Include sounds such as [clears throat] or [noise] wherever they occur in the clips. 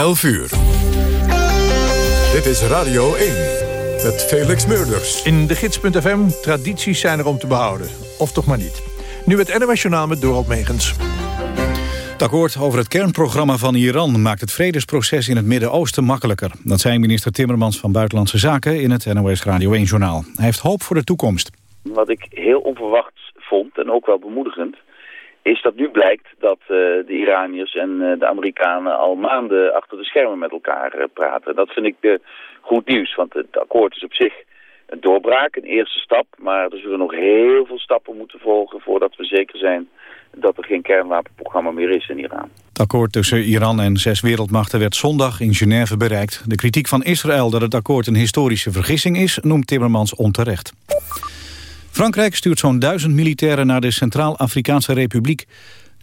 11 uur. Dit is Radio 1 met Felix Meurders. In de gids.fm, tradities zijn er om te behouden. Of toch maar niet. Nu het NOS Journaal met Dorot Megens. Het akkoord over het kernprogramma van Iran maakt het vredesproces in het Midden-Oosten makkelijker. Dat zei minister Timmermans van Buitenlandse Zaken in het NOS Radio 1-journaal. Hij heeft hoop voor de toekomst. Wat ik heel onverwachts vond en ook wel bemoedigend is dat nu blijkt dat uh, de Iraniërs en uh, de Amerikanen al maanden achter de schermen met elkaar uh, praten. Dat vind ik goed nieuws, want het akkoord is op zich een doorbraak, een eerste stap. Maar er zullen nog heel veel stappen moeten volgen voordat we zeker zijn dat er geen kernwapenprogramma meer is in Iran. Het akkoord tussen Iran en zes wereldmachten werd zondag in Genève bereikt. De kritiek van Israël dat het akkoord een historische vergissing is, noemt Timmermans onterecht. Frankrijk stuurt zo'n duizend militairen naar de Centraal-Afrikaanse Republiek.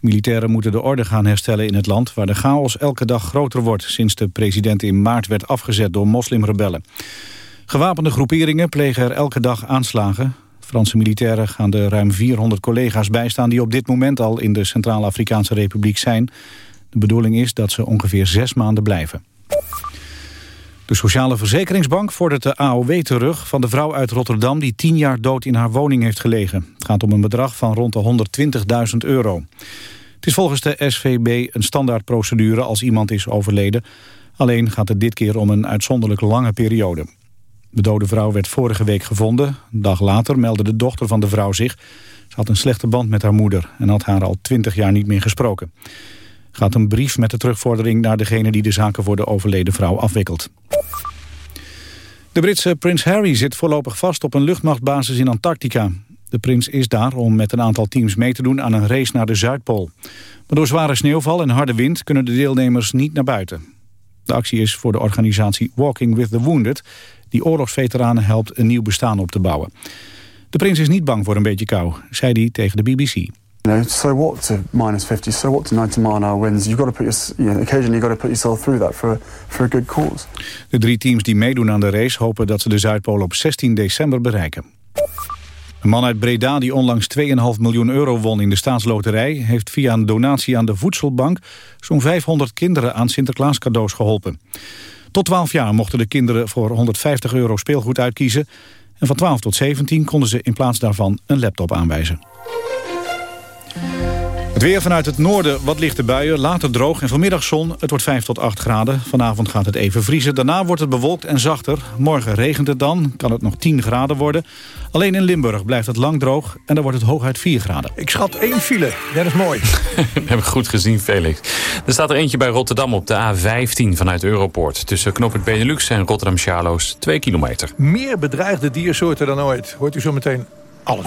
Militairen moeten de orde gaan herstellen in het land... waar de chaos elke dag groter wordt... sinds de president in maart werd afgezet door moslimrebellen. Gewapende groeperingen plegen er elke dag aanslagen. Franse militairen gaan de ruim 400 collega's bijstaan... die op dit moment al in de Centraal-Afrikaanse Republiek zijn. De bedoeling is dat ze ongeveer zes maanden blijven. De Sociale Verzekeringsbank vordert de AOW terug van de vrouw uit Rotterdam die tien jaar dood in haar woning heeft gelegen. Het gaat om een bedrag van rond de 120.000 euro. Het is volgens de SVB een standaardprocedure als iemand is overleden. Alleen gaat het dit keer om een uitzonderlijk lange periode. De dode vrouw werd vorige week gevonden. Een dag later meldde de dochter van de vrouw zich. Ze had een slechte band met haar moeder en had haar al twintig jaar niet meer gesproken gaat een brief met de terugvordering naar degene die de zaken voor de overleden vrouw afwikkelt. De Britse prins Harry zit voorlopig vast op een luchtmachtbasis in Antarctica. De prins is daar om met een aantal teams mee te doen aan een race naar de Zuidpool. Maar door zware sneeuwval en harde wind kunnen de deelnemers niet naar buiten. De actie is voor de organisatie Walking with the Wounded... die oorlogsveteranen helpt een nieuw bestaan op te bouwen. De prins is niet bang voor een beetje kou, zei hij tegen de BBC. You know, so what to minus 50, so what to 90 mile an hour winds. You've got to put your, you know, occasionally you've got to put yourself through that for, for a good cause. De drie teams die meedoen aan de race hopen dat ze de Zuidpool op 16 december bereiken. Een man uit Breda die onlangs 2,5 miljoen euro won in de staatsloterij... heeft via een donatie aan de Voedselbank zo'n 500 kinderen aan Sinterklaas cadeaus geholpen. Tot 12 jaar mochten de kinderen voor 150 euro speelgoed uitkiezen... en van 12 tot 17 konden ze in plaats daarvan een laptop aanwijzen. Het weer vanuit het noorden wat lichte buien, later droog en vanmiddag zon. Het wordt 5 tot 8 graden. Vanavond gaat het even vriezen. Daarna wordt het bewolkt en zachter. Morgen regent het dan, kan het nog 10 graden worden. Alleen in Limburg blijft het lang droog en dan wordt het hooguit 4 graden. Ik schat één file, dat is mooi. [laughs] We hebben goed gezien, Felix. Er staat er eentje bij Rotterdam op de A15 vanuit Europoort. Tussen Knoppen Benelux en Rotterdam-Charloes, 2 kilometer. Meer bedreigde diersoorten dan ooit. Hoort u zo meteen alles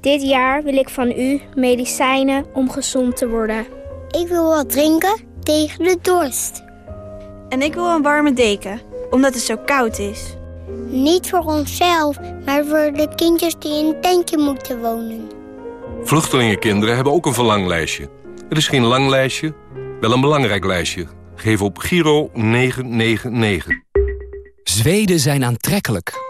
Dit jaar wil ik van u medicijnen om gezond te worden. Ik wil wat drinken tegen de dorst. En ik wil een warme deken, omdat het zo koud is. Niet voor onszelf, maar voor de kindjes die in een tentje moeten wonen. Vluchtelingenkinderen hebben ook een verlanglijstje. Het is geen lang lijstje, wel een belangrijk lijstje. Geef op Giro 999. Zweden zijn aantrekkelijk.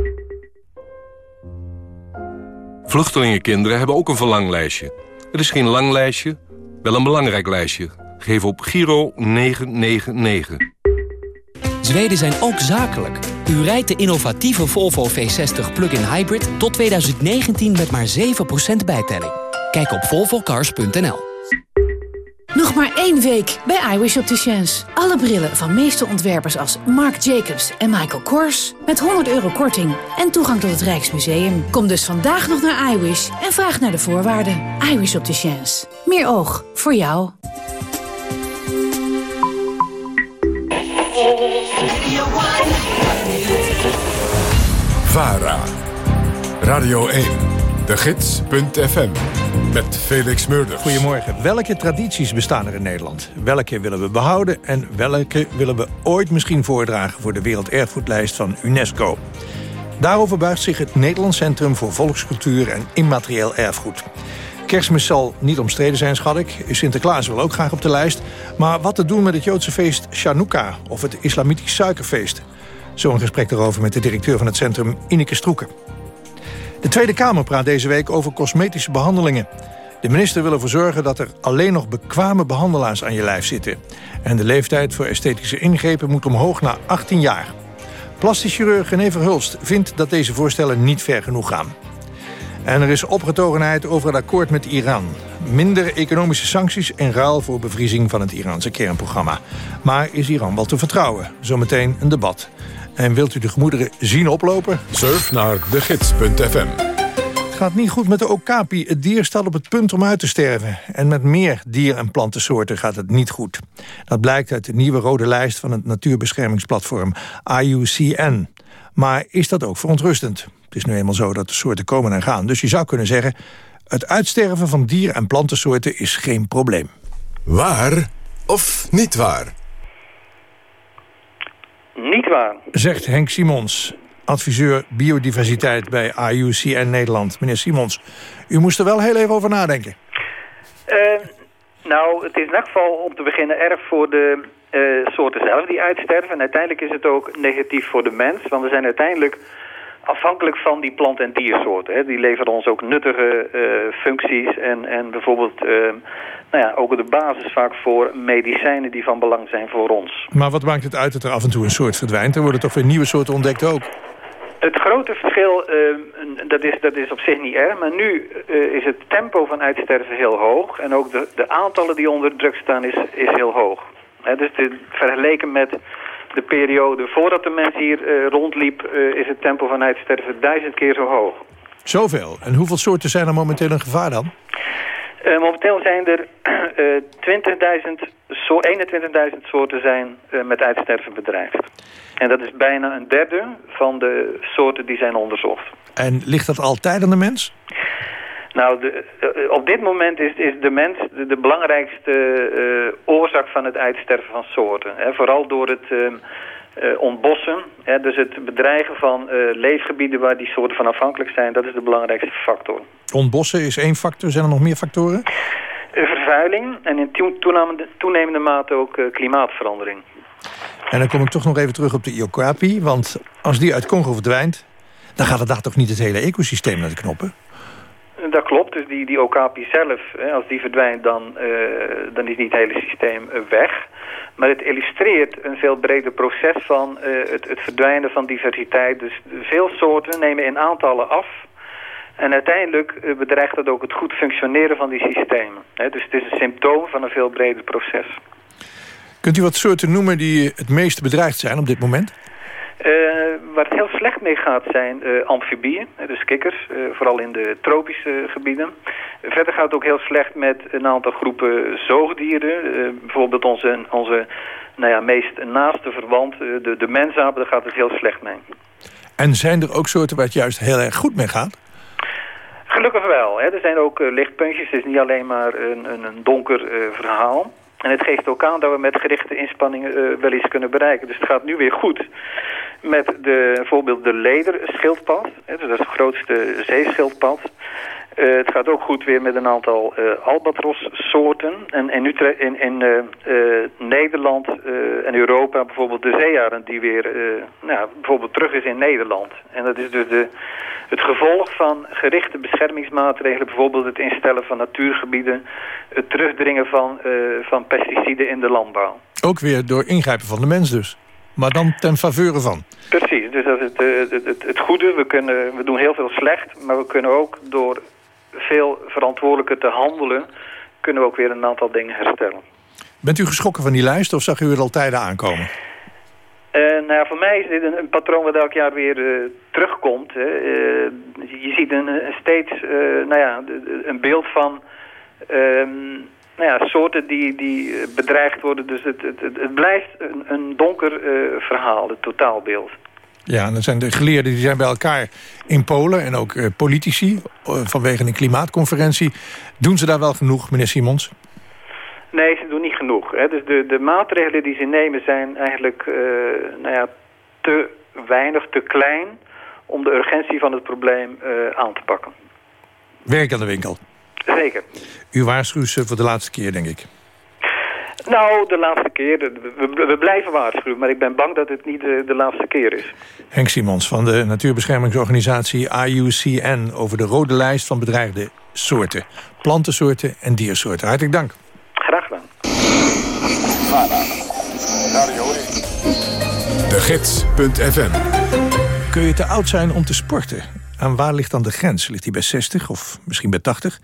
Vluchtelingenkinderen hebben ook een verlanglijstje. Het is geen lang lijstje, wel een belangrijk lijstje. Geef op Giro 999. Zweden zijn ook zakelijk. U rijdt de innovatieve Volvo V60 plug-in hybrid tot 2019 met maar 7% bijtelling. Kijk op volvocars.nl. Nog maar één week bij iWish Opticians. Alle brillen van meeste ontwerpers als Marc Jacobs en Michael Kors... met 100 euro korting en toegang tot het Rijksmuseum. Kom dus vandaag nog naar iWish en vraag naar de voorwaarden. iWish Opticians. Meer oog voor jou. VARA. Radio 1. De Gids.fm. Met Felix Meurders. Goedemorgen. Welke tradities bestaan er in Nederland? Welke willen we behouden en welke willen we ooit misschien voordragen... voor de Werelderfgoedlijst van UNESCO? Daarover buigt zich het Nederlands Centrum voor Volkscultuur en Immaterieel Erfgoed. Kerstmis zal niet omstreden zijn, schat ik. Sinterklaas wil ook graag op de lijst. Maar wat te doen met het Joodse feest Chanukka of het Islamitisch suikerfeest? Zo'n gesprek daarover met de directeur van het centrum, Ineke Stroeken. De Tweede Kamer praat deze week over cosmetische behandelingen. De minister wil ervoor zorgen dat er alleen nog bekwame behandelaars aan je lijf zitten. En de leeftijd voor esthetische ingrepen moet omhoog naar 18 jaar. Plastisch chirurg Verhulst vindt dat deze voorstellen niet ver genoeg gaan. En er is opgetogenheid over het akkoord met Iran. Minder economische sancties en ruil voor bevriezing van het Iraanse kernprogramma. Maar is Iran wel te vertrouwen? Zometeen een debat. En wilt u de gemoederen zien oplopen? Surf naar degids.fm. Het gaat niet goed met de okapi. Het dier staat op het punt om uit te sterven. En met meer dier- en plantensoorten gaat het niet goed. Dat blijkt uit de nieuwe rode lijst van het natuurbeschermingsplatform IUCN. Maar is dat ook verontrustend? Het is nu eenmaal zo dat de soorten komen en gaan. Dus je zou kunnen zeggen... het uitsterven van dier- en plantensoorten is geen probleem. Waar of niet waar? Niet waar. Zegt Henk Simons, adviseur biodiversiteit bij IUCN Nederland. Meneer Simons, u moest er wel heel even over nadenken. Uh, nou, het is in elk geval om te beginnen erg voor de uh, soorten zelf die uitsterven. En uiteindelijk is het ook negatief voor de mens. Want we zijn uiteindelijk afhankelijk van die plant- en diersoorten. Hè. Die leveren ons ook nuttige uh, functies en, en bijvoorbeeld uh, nou ja, ook de basis vaak voor medicijnen die van belang zijn voor ons. Maar wat maakt het uit dat er af en toe een soort verdwijnt? Er worden toch weer nieuwe soorten ontdekt ook? Het grote verschil, uh, dat, is, dat is op zich niet erg, maar nu is het tempo van uitsterven heel hoog. En ook de, de aantallen die onder druk staan is, is heel hoog. He, dus de, vergeleken met de periode voordat de mens hier uh, rondliep... Uh, is het tempo van uitsterven duizend keer zo hoog. Zoveel? En hoeveel soorten zijn er momenteel in gevaar dan? Uh, momenteel zijn er 20.000, so 21.000 soorten zijn met uitsterven bedreigd. En dat is bijna een derde van de soorten die zijn onderzocht. En ligt dat altijd aan de mens? Nou, de, uh, op dit moment is, is de mens de, de belangrijkste uh, oorzaak van het uitsterven van soorten. Hè. Vooral door het uh, ontbossen, hè, dus het bedreigen van leefgebieden waar die soorten van afhankelijk zijn, dat is de belangrijkste factor. Ontbossen is één factor, zijn er nog meer factoren? vervuiling en in toenemende, toenemende mate ook klimaatverandering. En dan kom ik toch nog even terug op de Iokapi, want als die uit Congo verdwijnt, dan gaat het daar toch niet het hele ecosysteem naar de knoppen? Dat klopt, dus die, die okapi zelf, hè, als die verdwijnt, dan, uh, dan is niet het hele systeem weg. Maar het illustreert een veel breder proces van uh, het, het verdwijnen van diversiteit. Dus veel soorten nemen in aantallen af. En uiteindelijk bedreigt dat ook het goed functioneren van die systemen. Hè, dus het is een symptoom van een veel breder proces. Kunt u wat soorten noemen die het meest bedreigd zijn op dit moment? Uh, waar het heel slecht mee gaat zijn uh, amfibieën, dus kikkers, uh, vooral in de tropische gebieden. verder gaat het ook heel slecht met een aantal groepen zoogdieren. bijvoorbeeld onze, onze nou ja, meest naaste verwant, de, de mensapen, daar gaat het heel slecht mee. En zijn er ook soorten waar het juist heel erg goed mee gaat? Gelukkig wel. Hè. Er zijn ook lichtpuntjes, het is niet alleen maar een, een, een donker verhaal. En het geeft ook aan dat we met gerichte inspanningen uh, wel iets kunnen bereiken. Dus het gaat nu weer goed met de, bijvoorbeeld de lederschildpad. Hè, dus dat is het grootste zeeschildpad. Uh, het gaat ook goed weer met een aantal uh, albatros-soorten. En, en nu in, in Nederland en Europa bijvoorbeeld de zeearend die weer nou, bijvoorbeeld terug is in Nederland. En dat is dus de, het gevolg van gerichte beschermingsmaatregelen. Bijvoorbeeld het instellen van natuurgebieden. Het terugdringen van, van pesticiden in de landbouw. Ook weer door ingrijpen van de mens dus? Maar dan ten faveur van. Precies, dus dat is het, het, het, het, goede. We, kunnen, we doen heel veel slecht, maar we kunnen ook door veel verantwoordelijker te handelen... kunnen we ook weer een aantal dingen herstellen. Bent u geschrokken van die lijst of zag u het al tijden aankomen? Uh, nou ja, voor mij is dit een, een patroon wat elk jaar weer uh, terugkomt. Hè. Uh, je ziet een, een steeds nou ja, een beeld van ehm, nou ja, soorten die, die bedreigd worden. Dus het, het, het blijft een, een donker verhaal, het totaalbeeld. Ja, en dan zijn de geleerden die zijn bij elkaar in Polen... en ook politici vanwege een klimaatconferentie. Doen ze daar wel genoeg, meneer Simons? Nee, ze doen niet genoeg. Hè. Dus de, de maatregelen die ze nemen zijn eigenlijk nou ja, te weinig, te klein... om de urgentie van het probleem aan te pakken. Werk aan de winkel. Zeker. U waarschuwt ze voor de laatste keer, denk ik. Nou, de laatste keer. We, we, blijven waarschuwen, maar ik ben bang dat het niet de, de, laatste keer is. Henk Simons van de natuurbeschermingsorganisatie IUCN... over de rode lijst van bedreigde soorten. Plantensoorten en diersoorten. Hartelijk dank. Graag gedaan. De Gids.fm Kun je te oud zijn om te sporten? Aan waar ligt dan de grens? Ligt die bij 60 of misschien bij 80?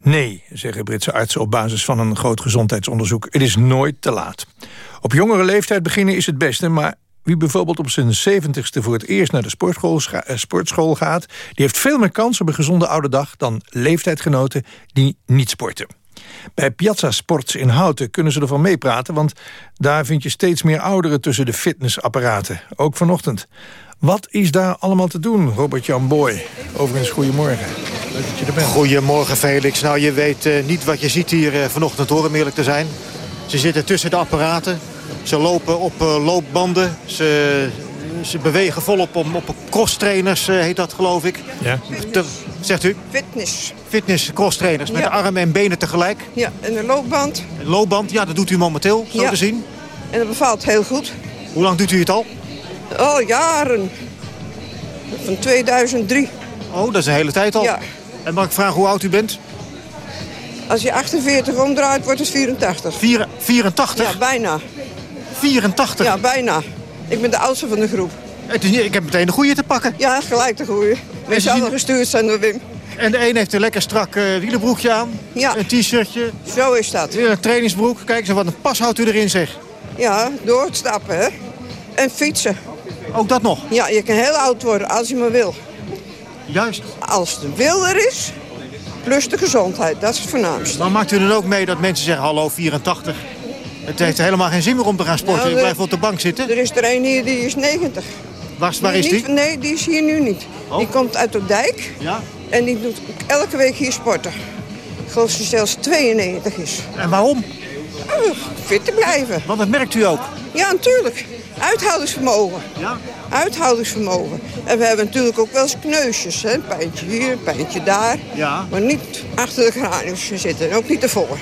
Nee, zeggen Britse artsen op basis van een groot gezondheidsonderzoek. Het is nooit te laat. Op jongere leeftijd beginnen is het beste, maar wie bijvoorbeeld op zijn 70ste voor het eerst naar de sportschool, eh, sportschool gaat... die heeft veel meer kans op een gezonde oude dag dan leeftijdgenoten die niet sporten. Bij Piazza Sports in Houten kunnen ze ervan meepraten... want daar vind je steeds meer ouderen tussen de fitnessapparaten. Ook vanochtend. Wat is daar allemaal te doen, Robert-Jan Boy? Overigens, goedemorgen. Leuk dat je er bent. Goedemorgen, Felix. Nou, je weet uh, niet wat je ziet hier uh, vanochtend, hoor, om eerlijk te zijn. Ze zitten tussen de apparaten. Ze lopen op uh, loopbanden. Ze, ze bewegen volop op, op crosstrainers, heet dat, geloof ik. Ja. Te, zegt u? Fitness. Fitness, crosstrainers, met Ja. armen en benen tegelijk. Ja, en een loopband. Een loopband, ja, dat doet u momenteel, zo Ja. te zien. En dat bevalt heel goed. Hoe lang doet u het al? Al jaren. Van 2003. Oh, dat is een hele tijd al. Ja. En mag ik vragen hoe oud u bent? Als je 48 omdraait, wordt het 84. Vier, 84? Ja, bijna. 84? Ja, bijna. Ik ben de oudste van de groep. Het is niet, ik heb meteen de goede te pakken. Ja, gelijk de goeie. We zijn zien- gestuurd zijn door Wim. En de een heeft een lekker strak eh wielenbroekje aan. Ja. Een t-shirtje. Zo is dat. Een trainingsbroek. Kijk eens wat een pas houdt u erin zeg. Ja, doorstappen, hè. En fietsen. Ook dat nog? Ja, je kan heel oud worden als je maar wil. Juist. Als de wil er is, plus de gezondheid. Dat is het voornaamste. Maar maakt u dan ook mee dat mensen zeggen, hallo 84. Het heeft helemaal geen zin meer om te gaan sporten. Nou, Ik blijf op de bank zitten. Er is er een hier, die is 90. Waar, waar is die? Nee, die is hier nu niet. Die komt uit de dijk. Ja. En die doet elke week hier sporten. Ik geloof dat ze zelfs 92 is. En waarom? Fit te blijven. Want dat merkt u ook. Ja, natuurlijk. Uithoudingsvermogen. Ja. Uithoudingsvermogen. En we hebben natuurlijk ook wel eens kneusjes. Hè? Een pijntje hier, een pijntje daar. Ja. Maar niet achter de kranius zitten. En ook niet ervoor.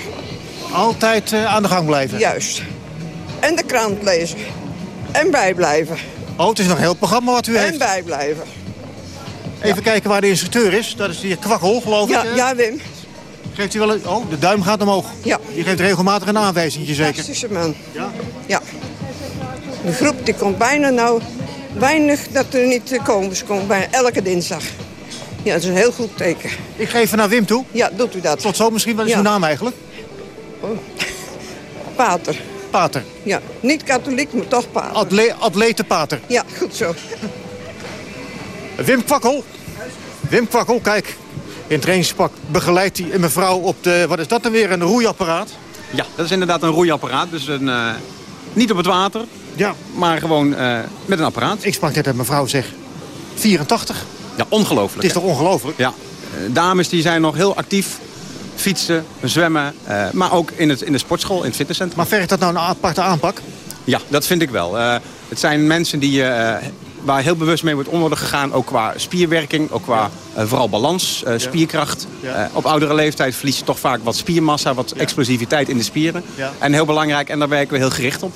Altijd eh, aan de gang blijven. Juist. En de krant lezen. En bijblijven. Oh, het is nog een heel programma wat u En heeft. bijblijven. Even kijken waar de instructeur is. Dat is die kwakkel, geloof Ja, ik. hè? ja, Wim. Geeft u wel een... Oh, de duim gaat omhoog. Ja. Die geeft regelmatig een aanwijzing, zeker. Man. Ja? Ja. De groep die komt bijna nou... Weinig dat er niet. Ze komen bijna elke dinsdag. Ja, dat is een heel goed teken. Ik geef even naar Wim toe. Ja, doet u dat. Tot zo misschien. Wat is Ja. uw naam eigenlijk? Pater. Pater. Ja, niet katholiek, maar toch pater. Atle atlete Pater. Ja, goed zo. Wim Kwakkel. Wim Kwakkel, kijk. In trainingspak begeleidt hij een mevrouw op de... Wat is dat dan weer? Een roeiapparaat? Ja, dat is inderdaad een roeiapparaat. Dus een, eh, niet op het water, Ja. maar gewoon eh, met een apparaat. Ik sprak net met mevrouw, zeg. 84. Ja, ongelooflijk. Het is hè? toch ongelooflijk? Ja. Eh, dames die zijn nog heel actief. Fietsen, zwemmen, maar ook in, het, in de sportschool, in het fitnesscentrum. Maar vergt dat nou een aparte aanpak? Ja, dat vind ik wel. Het zijn mensen die, waar heel bewust mee wordt om worden gegaan. Ook qua spierwerking, ook qua eh, vooral balans, eh, spierkracht. Ja. Eh, op oudere leeftijd verlies je toch vaak wat spiermassa, wat explosiviteit in de spieren. En heel belangrijk, en daar werken we heel gericht op.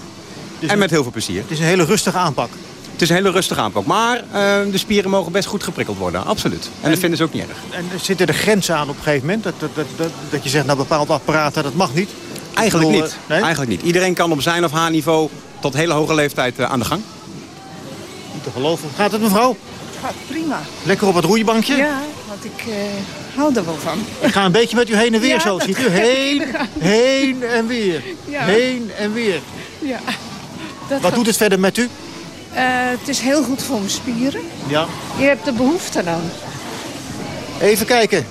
en met heel veel plezier. Het is een hele rustige aanpak. Het is een hele rustige aanpak. Maar de spieren mogen best goed geprikkeld worden, absoluut. En, dat vinden ze ook niet erg. En er zitten er grenzen aan op een gegeven moment? Dat, dat, dat, dat, dat je zegt, nou bepaalde apparaten, dat mag niet? Eigenlijk bedoel, niet. nee? Eigenlijk niet. Iedereen kan op zijn of haar niveau tot hele hoge leeftijd aan de gang. Niet te geloven. Gaat het mevrouw? Gaat prima. Lekker op het roeibankje? Ja, want ik, eh, hou er wel van. Ik ga een beetje met u heen en weer Ja, zo, ziet u? Heen, heen en weer. Ja. Heen en weer. Ja. Dat Wat gaat- doet het verder met u? Eh, het is heel goed voor mijn spieren. Ja. Je hebt er behoefte aan. Even kijken.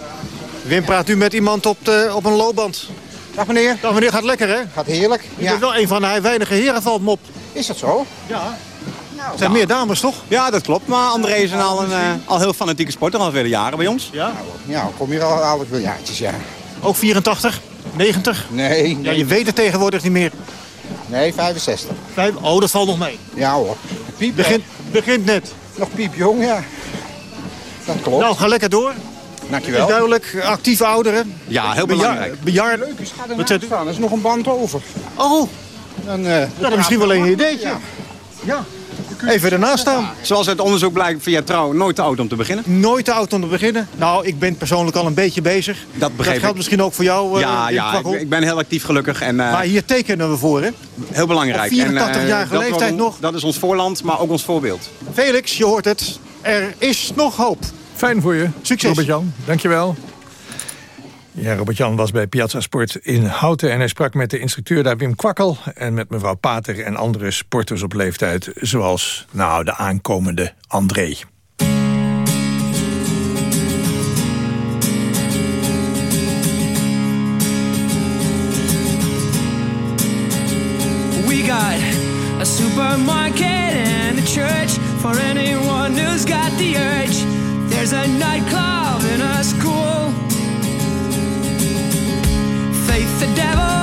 Wim, praat u met iemand op, de, op een loopband? Dag meneer. Dag meneer, gaat lekker hè? Gaat heerlijk. U bent wel een van de weinige heren valt me op. Is dat zo? Ja. Er zijn meer dames toch? Ja, dat klopt. Maar André is een al een eh, al heel fanatieke sporter, al vele jaren bij ons. Ja? Ja, kom hier al alle jaartjes, ja. Ook 84? 90? Nee, Ja, je weet het tegenwoordig niet meer. Nee, 65. Vijf? Oh, dat valt nog mee. Ja hoor. Piep, Begint, begint net. Nog piepjong, ja. Dat klopt. Nou, ga lekker door. Dankjewel. Is duidelijk, actieve ouderen. Ja, heel Bejaar- belangrijk. Bejaarden. Leuk is, ga Wat er zegt u? staan. Er is nog een band over. Oh, Dan, eh, dat is misschien wel een ideetje. Ja. Ja. Even ernaast staan. Zoals uit onderzoek blijkt via trouw nooit te oud om te beginnen. Nooit te oud om te beginnen. Nou, ik ben persoonlijk al een beetje bezig. Dat begreep geldt ik. misschien ook voor jou, eh, ja, ja ik, ben heel actief gelukkig. En, eh, Maar hier tekenen we voor, hè? heel belangrijk. op 84-jarige En, eh, dat leeftijd nog. Dat is ons voorland, maar ook ons voorbeeld. Felix, je hoort het. Er is nog hoop. Fijn voor je. Succes. Robert-Jan, dankjewel. Ja, Robert-Jan was bij Piazza Sport in Houten... en hij sprak met de instructeur daar Wim Kwakkel... en met mevrouw Pater en andere sporters op leeftijd... zoals, nou, de aankomende André. We got a supermarket and a church for anyone who's got the urge. There's a nightclub in a school. Faith, the devil,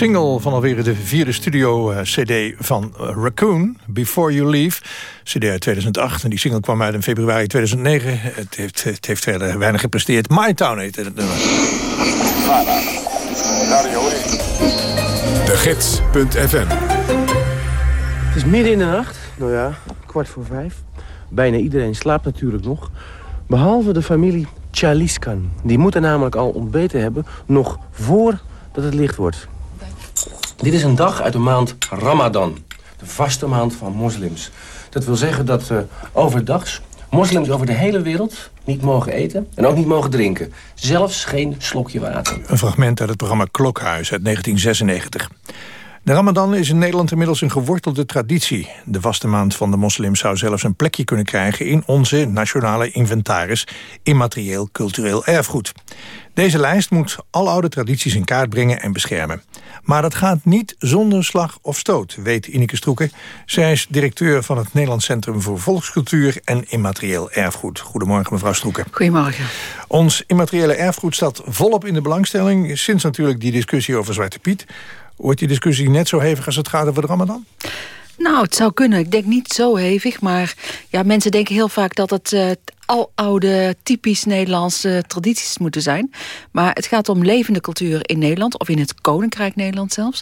Single van alweer de vierde studio-cd van eh, Raccoon, Before You Leave. CD uit 2008 en die single kwam uit in februari 2009. Het heeft, het heeft verder weinig gepresteerd. My Town heette het nummer. De Gids.fm Het is midden in de nacht. Nou ja, kwart voor vijf. Bijna iedereen slaapt natuurlijk nog. Behalve de familie Chaliskan. Die moeten namelijk al ontbeten hebben... nog voordat het licht wordt. Dit is een dag uit de maand Ramadan. de vaste maand van moslims. Dat wil zeggen dat uh, overdags moslims over de hele wereld niet mogen eten en ook niet mogen drinken. Zelfs geen slokje water. Een fragment uit het programma Klokhuis uit 1996. De Ramadan is in Nederland inmiddels een gewortelde traditie. De vaste maand van de moslims zou zelfs een plekje kunnen krijgen... in onze nationale inventaris immaterieel cultureel erfgoed. Deze lijst moet alle oude tradities in kaart brengen en beschermen. Maar dat gaat niet zonder slag of stoot, weet Ineke Stroeken. Zij is directeur van het Nederlands Centrum voor Volkscultuur en Immaterieel Erfgoed. Goedemorgen, mevrouw Stroeken. Goedemorgen. Ons immateriële erfgoed staat volop in de belangstelling... sinds natuurlijk die discussie over Zwarte Piet. Wordt die discussie net zo hevig als het gaat over de ramadan? Nou, het zou kunnen. Ik denk niet zo hevig, maar ja, mensen denken heel vaak dat het uh, al oude, typisch Nederlandse tradities moeten zijn. Maar het gaat om levende cultuur in Nederland, of in het Koninkrijk Nederland zelfs.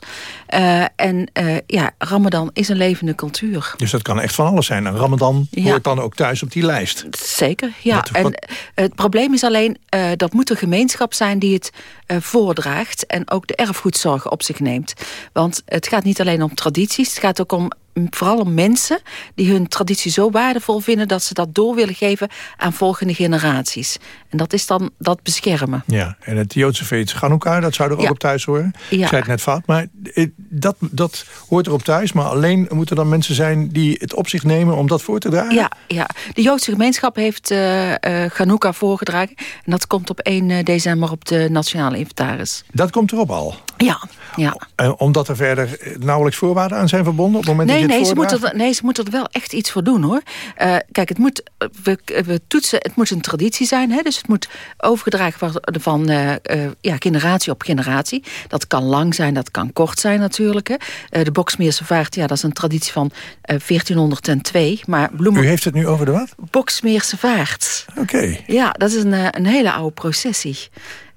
Uh, en uh, ja, Ramadan is een levende cultuur. Dus dat kan echt van alles zijn. En Ramadan ja. hoort dan ook thuis op die lijst. Zeker, ja. Wat, en wat... het probleem is alleen, uh, dat moet een gemeenschap zijn die het voordraagt... en ook de erfgoedzorg op zich neemt. Want het gaat niet alleen om tradities, het gaat ook om vooral om mensen die hun traditie zo waardevol vinden... dat ze dat door willen geven aan volgende generaties. En dat is dan dat beschermen. Ja, en het Joodse feest Chanukka, dat zou er ook op thuis horen. Ja. Ik zei het net fout, maar eh, dat, dat hoort er op thuis. Maar alleen moeten dan mensen zijn die het op zich nemen om dat voor te dragen? Ja, ja, de Joodse gemeenschap heeft uh, uh, Chanukka voorgedragen. En dat komt op 1 december op de Nationale Inventaris. Dat komt erop al? Ja, ja. Uh, omdat er verder nauwelijks voorwaarden aan zijn verbonden? Op het moment nee, dat je nee, het ze moeten er, nee, ze moeten er wel echt iets voor doen, hoor. Uh, kijk, het moet, we, we toetsen, het moet een traditie zijn. Hè, dus het moet overgedragen worden van uh, uh, ja, generatie op generatie. Dat kan lang zijn, dat kan kort zijn natuurlijk. Hè. Uh, de Boksmeerse vaart, ja, dat is een traditie van 1402. Maar bloemen... U heeft het nu over de wat? Boksmeerse vaart. Oké. Okay. Ja, dat is een, een hele oude processie.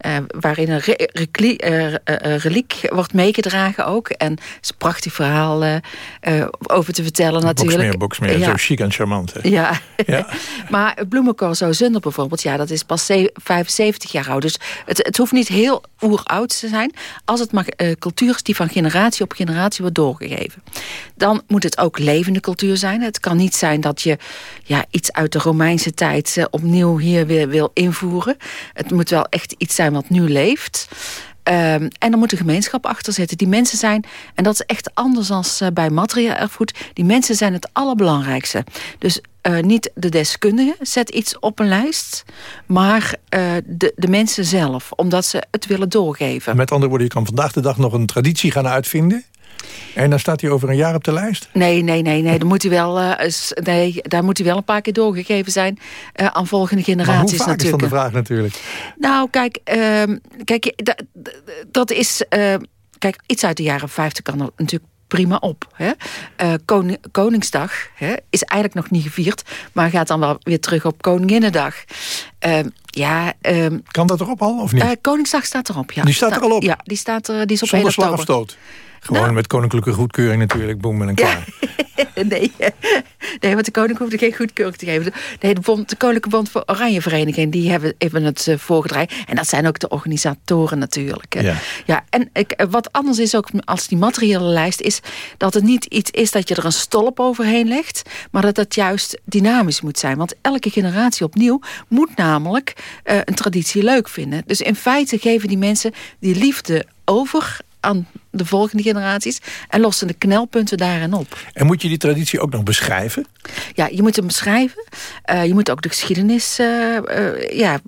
Uh, waarin een re uh, uh, reliek wordt meegedragen ook. En het is een prachtig verhaal over te vertellen natuurlijk. Boksmeer, Boksmeer, ja. zo chic en charmant. Hè? Ja, ja. [laughs] maar Bloemencorso Zunder bijvoorbeeld... ja, dat is pas 75 jaar oud. Dus het, het hoeft niet heel oeroud te zijn... als het maar cultuur is die van generatie op generatie wordt doorgegeven. Dan moet het ook levende cultuur zijn. Het kan niet zijn dat je ja, iets uit de Romeinse tijd... opnieuw hier weer wil invoeren. Het moet wel echt iets zijn wat nu leeft. Um, en er moet een gemeenschap achter zitten. Die mensen zijn, en dat is echt anders dan uh, bij materieel erfgoed... die mensen zijn het allerbelangrijkste. Dus uh, niet de deskundige zet iets op een lijst... maar uh, de, de mensen zelf, omdat ze het willen doorgeven. Met andere woorden, je kan vandaag de dag nog een traditie gaan uitvinden... En dan staat hij over een jaar op de lijst? Nee, nee, nee. nee. Dan moet hij wel, uh, nee daar moet hij wel een paar keer doorgegeven zijn uh, aan volgende generaties. Maar hoe vaak natuurlijk. is dan de vraag natuurlijk? Nou, kijk, uh, kijk dat, is... uh, kijk, iets uit de jaren 50 kan er natuurlijk prima op. Hè? Uh, Koning, Koningsdag hè, is eigenlijk nog niet gevierd... maar gaat dan wel weer terug op Koninginnedag. Uh, ja, kan dat erop al, of niet? Koningsdag staat erop, ja. Die staat er al op? Ja, die, staat er, die is op Zonder 1 slag of oktober. stoot? Gewoon nou, met koninklijke goedkeuring natuurlijk, boem en klaar. Ja. [laughs] nee, nee, want de koning hoefde geen goedkeuring te geven. Nee, de, bond, de Koninklijke Bond voor Oranje Vereniging... die hebben, hebben het uh, voorgedragen. En dat zijn ook de organisatoren natuurlijk. Ja. ja en ik, wat anders is ook als die materiële lijst... is dat het niet iets is dat je er een stolp overheen legt... maar dat het juist dynamisch moet zijn. Want elke generatie opnieuw moet namelijk uh, een traditie leuk vinden. Dus in feite geven die mensen die liefde over aan de volgende generaties en lossen de knelpunten daarin op. En moet je die traditie ook nog beschrijven? Ja, je moet hem beschrijven. Uh, je moet ook de geschiedenis uh, uh, ja,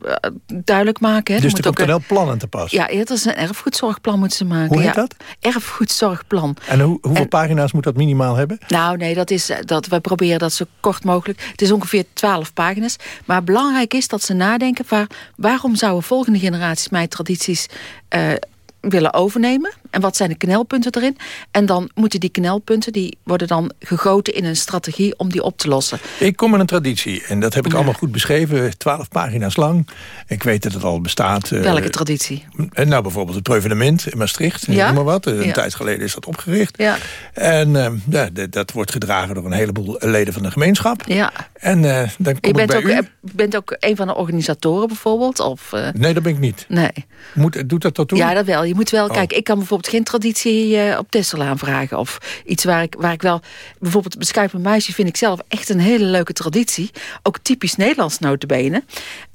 duidelijk maken. Hè. Dus er er komt een heel plan aan te pas? Ja, het is een erfgoedzorgplan moeten ze maken. Hoe heet ja. dat? Erfgoedzorgplan. En hoe, hoeveel en, pagina's moet dat minimaal hebben? Nou, nee, dat is, dat, wij proberen dat zo kort mogelijk. Het is ongeveer twaalf pagina's. Maar belangrijk is dat ze nadenken... Waar, waarom zouden volgende generaties mijn tradities willen overnemen. En wat zijn de knelpunten erin? En dan moeten die knelpunten, die worden dan gegoten in een strategie om die op te lossen. Ik kom met een traditie en dat heb ik ja. allemaal goed beschreven. Twaalf pagina's lang. Ik weet dat het al bestaat. Welke uh, traditie? Nou, bijvoorbeeld het Prevenement in Maastricht. Ja? Noem maar wat. Een ja. tijd geleden is dat opgericht. Ja. En uh, ja, dat wordt gedragen door een heleboel leden van de gemeenschap. Ja. En uh, dan kom je bent, bij ook, u. bent ook een van de organisatoren bijvoorbeeld? Of, nee, dat ben ik niet. Nee. Moet, doet dat tot toe? Ja, dat wel. Je moet wel, Oh. kijk, ik kan bijvoorbeeld bijvoorbeeld geen traditie eh, op Texel aanvragen. Of iets waar ik, waar ik wel... Bijvoorbeeld beschuit mijn muisje vind ik zelf echt een hele leuke traditie. Ook typisch Nederlands notabene.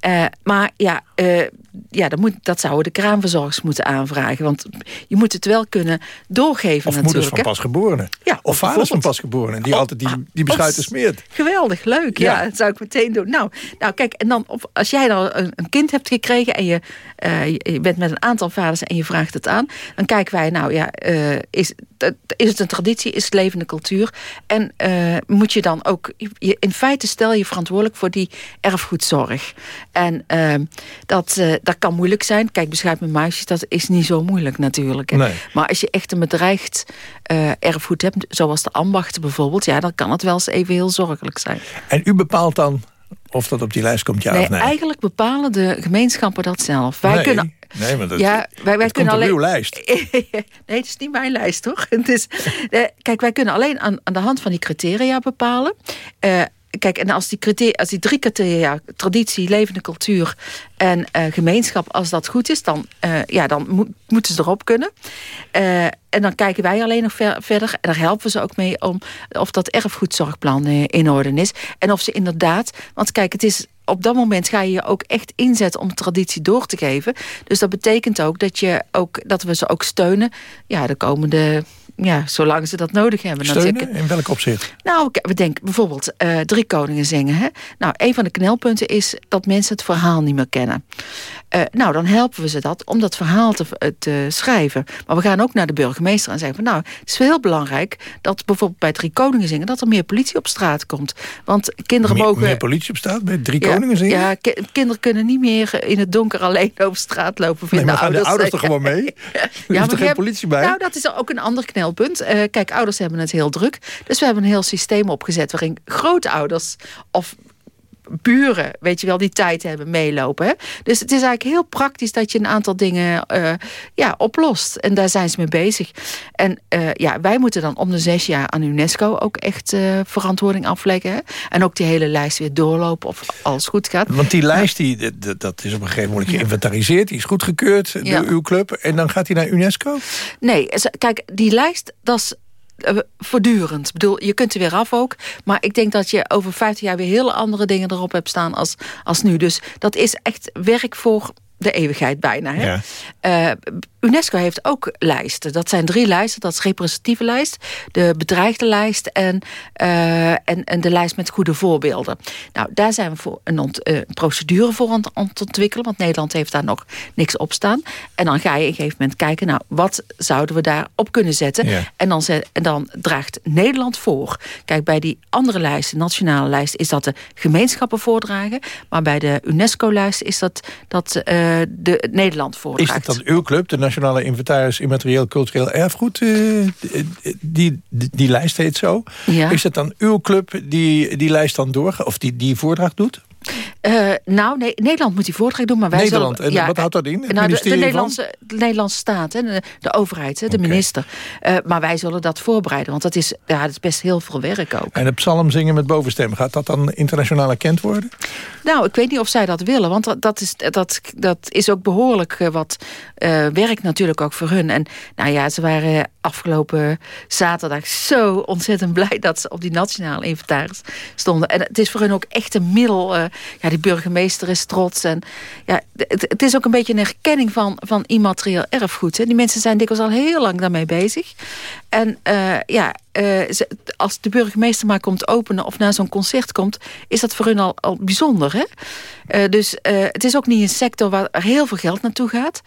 Uh, maar ja, uh, ja dat, moet, dat zouden de kraamverzorgers moeten aanvragen. Want je moet het wel kunnen doorgeven of natuurlijk. Of moeders van pasgeborenen. Ja, of vaders van pasgeborenen. Die altijd die, die beschuiten smeert. Geweldig, leuk. Ja. ja. dat zou ik meteen doen. Nou, nou kijk, en dan of, als jij dan een, een kind hebt gekregen... en je, je bent met een aantal vaders en je vraagt het aan... dan kijken wij, nou ja, is, is het een traditie? Is het levende cultuur? En moet je dan ook... Je, in feite stel je verantwoordelijk voor die erfgoedzorg. En ehm, dat, uh, dat kan moeilijk zijn. Kijk, beschuit met muisjes, dat is niet zo moeilijk natuurlijk. Nee. Maar als je echt een bedreigd uh, erfgoed hebt, zoals de ambachten bijvoorbeeld... ja, dan kan het wel eens even heel zorgelijk zijn. En u bepaalt dan of dat op die lijst komt, ja nee, of nee? eigenlijk bepalen de gemeenschappen dat zelf. Wij nee, kunnen... Nee, maar dat, ja, wij, wij het kunnen komt alleen... op uw lijst. [laughs] nee, het is niet mijn lijst, toch? [laughs] Het is, uh, kijk, wij kunnen alleen aan, aan de hand van die criteria bepalen... Uh, Kijk, en als die, als die drie criteria, traditie, levende cultuur en uh, gemeenschap, als dat goed is, dan, uh, ja, dan mo moeten ze erop kunnen. Uh, en dan kijken wij alleen nog ver verder. En daar helpen we ze ook mee om of dat erfgoedzorgplan in orde is. En of ze inderdaad, want kijk, het is op dat moment ga je je ook echt inzetten om traditie door te geven. Dus dat betekent ook dat, je ook, dat we ze ook steunen ja, de komende ja, zolang ze dat nodig hebben. Steunen? In welk opzicht? Nou, we denken bijvoorbeeld uh, Drie Koningen zingen. Hè? Nou, een van de knelpunten is dat mensen het verhaal niet meer kennen. Uh, nou, dan helpen we ze dat om dat verhaal te, te, schrijven. Maar we gaan ook naar de burgemeester en zeggen van... nou, het is heel belangrijk dat bijvoorbeeld bij Drie Koningen zingen... dat er meer politie op straat komt. Want kinderen meer, mogen... Meer politie op straat bij Drie ja, Koningen zingen? Ja, ki kinderen kunnen niet meer in het donker alleen over straat lopen. Nee, maar gaan de ouders er gewoon mee? [laughs] ja, is er geen politie bij? Nou, dat is ook een ander knelpunt. Uh, kijk, ouders hebben het heel druk. Dus we hebben een heel systeem opgezet... waarin grootouders of buren, weet je wel, die tijd hebben meelopen. Hè? Dus het is eigenlijk heel praktisch dat je een aantal dingen uh, ja, oplost. En daar zijn ze mee bezig. En uh, ja, wij moeten dan om de zes jaar aan UNESCO ook echt uh, verantwoording afleggen. Hè? En ook die hele lijst weer doorlopen of alles goed gaat. Want die lijst, die, dat is op een gegeven moment geïnventariseerd. Die is goedgekeurd door Ja. uw club. En dan gaat die naar UNESCO? Nee, kijk, die lijst, dat is uh, voortdurend. Ik bedoel, je kunt er weer af ook. Maar ik denk dat je over 50 jaar weer hele andere dingen erop hebt staan als, als nu. Dus dat is echt werk voor de eeuwigheid bijna. Hè? Ja. Uh, UNESCO heeft ook lijsten. Dat zijn drie lijsten. Dat is representatieve lijst, de bedreigde lijst en, uh, en, en de lijst met goede voorbeelden. Nou, daar zijn we voor een ont, uh, procedure voor aan het ontwikkelen. Want Nederland heeft daar nog niks op staan. En dan ga je op een gegeven moment kijken... nou, wat zouden we daar op kunnen zetten? Ja. En, dan zet, en dan draagt Nederland voor. Kijk, bij die andere lijst, de nationale lijst... is dat de gemeenschappen voordragen. Maar bij de UNESCO-lijst is dat, dat uh, de, Nederland Is voordraagt. het dan uw club, de Nationale Inventaris Immaterieel Cultureel Erfgoed? Uh, die, die, die lijst heet zo. Ja. Is het dan uw club die die lijst dan doorgaat? Of die die voordracht doet? Uh, nou, nee, Nederland moet die voordracht doen, maar wij Nederland, zullen, en ja, wat houdt dat in? Het nou, de, Nederlandse, de Nederlandse staat, hè, de, de overheid, hè, de minister. Uh, maar wij zullen dat voorbereiden, want dat is, ja, dat is best heel veel werk ook. En het psalm zingen met bovenstem, gaat dat dan internationaal erkend worden? Nou, ik weet niet of zij dat willen, want dat, dat, is, dat, dat is ook behoorlijk uh, wat werk natuurlijk ook voor hun. En nou ja, ze waren afgelopen zaterdag zo ontzettend blij dat ze op die nationale inventaris stonden. En het is voor hun ook echt een middel. Ja, die burgemeester is trots. En ja, het, het, is ook een beetje een herkenning van, van immaterieel erfgoed. Hè. Die mensen zijn dikwijls al heel lang daarmee bezig. En uh, ja, uh, ze, als de burgemeester maar komt openen of naar zo'n concert komt, is dat voor hun al, al bijzonder. Hè? Uh, dus het is ook niet een sector waar heel veel geld naartoe gaat.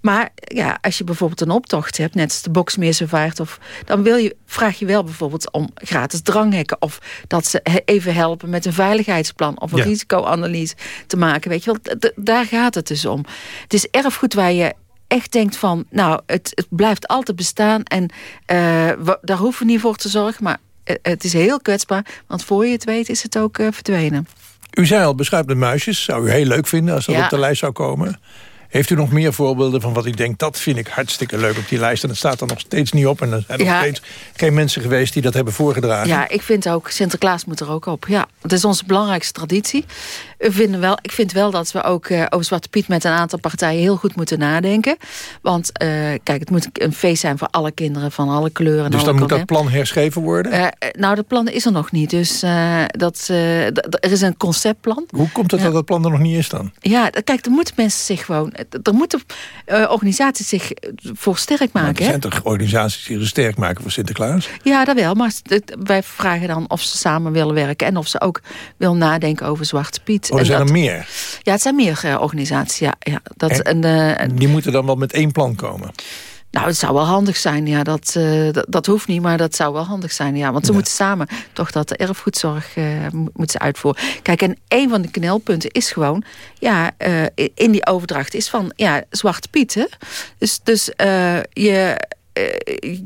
Maar ja, als je bijvoorbeeld een optocht hebt, net als de Boksmeerse of dan wil je, vraag je wel bijvoorbeeld om gratis dranghekken. Of dat ze even helpen met een veiligheidsplan of een ja. risicoanalyse te maken. Weet je wel, daar gaat het dus om. Het is erfgoed waar je echt denkt van, nou, het, het blijft altijd bestaan en uh, we, daar hoeven we niet voor te zorgen, maar het is heel kwetsbaar, want voor je het weet is het ook uh, verdwenen. U zei al, beschuit met muisjes, zou u heel leuk vinden als dat ja. op de lijst zou komen. Heeft u nog meer voorbeelden van wat u denkt... dat vind ik hartstikke leuk op die lijst. En dat staat er nog steeds niet op. En er zijn nog steeds geen mensen geweest die dat hebben voorgedragen. Ja, ik vind ook, Sinterklaas moet er ook op. Ja, het is onze belangrijkste traditie. Vinden wel, ik vind wel dat we ook eh, over Zwarte Piet met een aantal partijen heel goed moeten nadenken. Want eh, kijk, het moet een feest zijn voor alle kinderen van alle kleuren. en Dus dan moet dat plan herschreven worden? Eh, nou, dat plan is er nog niet. Dus dat, er is een conceptplan. Hoe komt het dat dat plan er nog niet is dan? Ja, kijk, er moeten mensen zich gewoon... Er moeten organisaties zich voor sterk Maar maken. er zijn toch organisaties die zich sterk maken voor Sinterklaas? Ja, dat wel. Maar wij vragen dan of ze samen willen werken. En of ze ook wil nadenken over Zwarte Piet. Oh, er zijn dat- er meer. Ja, het zijn meer eh, organisaties. Ja, ja. Dat, En- en, eh, Die moeten dan wel met één plan komen. nou, het zou wel handig zijn. Ja, dat, eh, dat, dat hoeft niet, maar dat zou wel handig zijn. Ja, want ze moeten samen toch dat de erfgoedzorg eh, mo- moeten ze uitvoeren. Kijk, en een van de knelpunten is gewoon... ja, eh, in die overdracht is van... ja, Zwarte Piet, hè? Dus, dus eh, je, eh,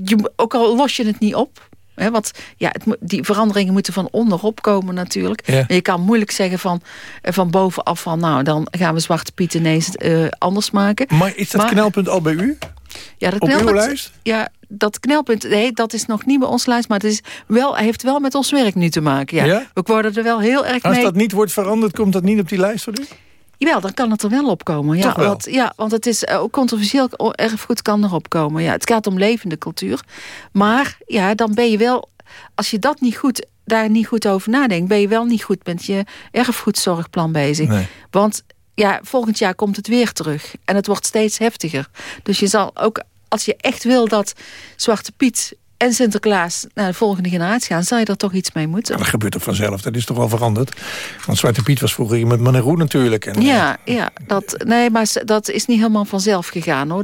je... Ook al los je het niet op... Want ja, het, die veranderingen moeten van onderop komen natuurlijk. Ja. Je kan moeilijk zeggen van, eh, van bovenaf van... nou, dan gaan we Zwarte Piet ineens eh, anders maken. Maar is dat knelpunt al bij u? Ja, dat Op uw knelpunt, lijst? Ja, dat knelpunt, nee, dat is nog niet bij ons lijst... maar het is wel, heeft wel met ons werk nu te maken. Ja. Ja? We worden er wel heel erg Als mee... dat niet wordt veranderd, komt dat niet op die lijst voor u? Jawel, dan kan het er wel opkomen. Ja, wel? Want, ja, want het is eh, ook controversieel erfgoed kan erop komen. Ja, het gaat om levende cultuur. Maar ja, dan ben je wel... Als je dat niet goed, daar niet goed over nadenkt... ben je wel niet goed met je erfgoedzorgplan bezig. Nee. Want ja, volgend jaar komt het weer terug. En het wordt steeds heftiger. Dus je zal ook, als je echt wil dat Zwarte Piet en Sinterklaas naar de volgende generatie gaan... zal je er toch iets mee moeten. Dat gebeurt toch vanzelf, dat is toch wel veranderd? Want Zwarte Piet was vroeger iemand met Maneroe natuurlijk. En, Ja, ja dat, nee, maar dat is niet helemaal vanzelf gegaan hoor.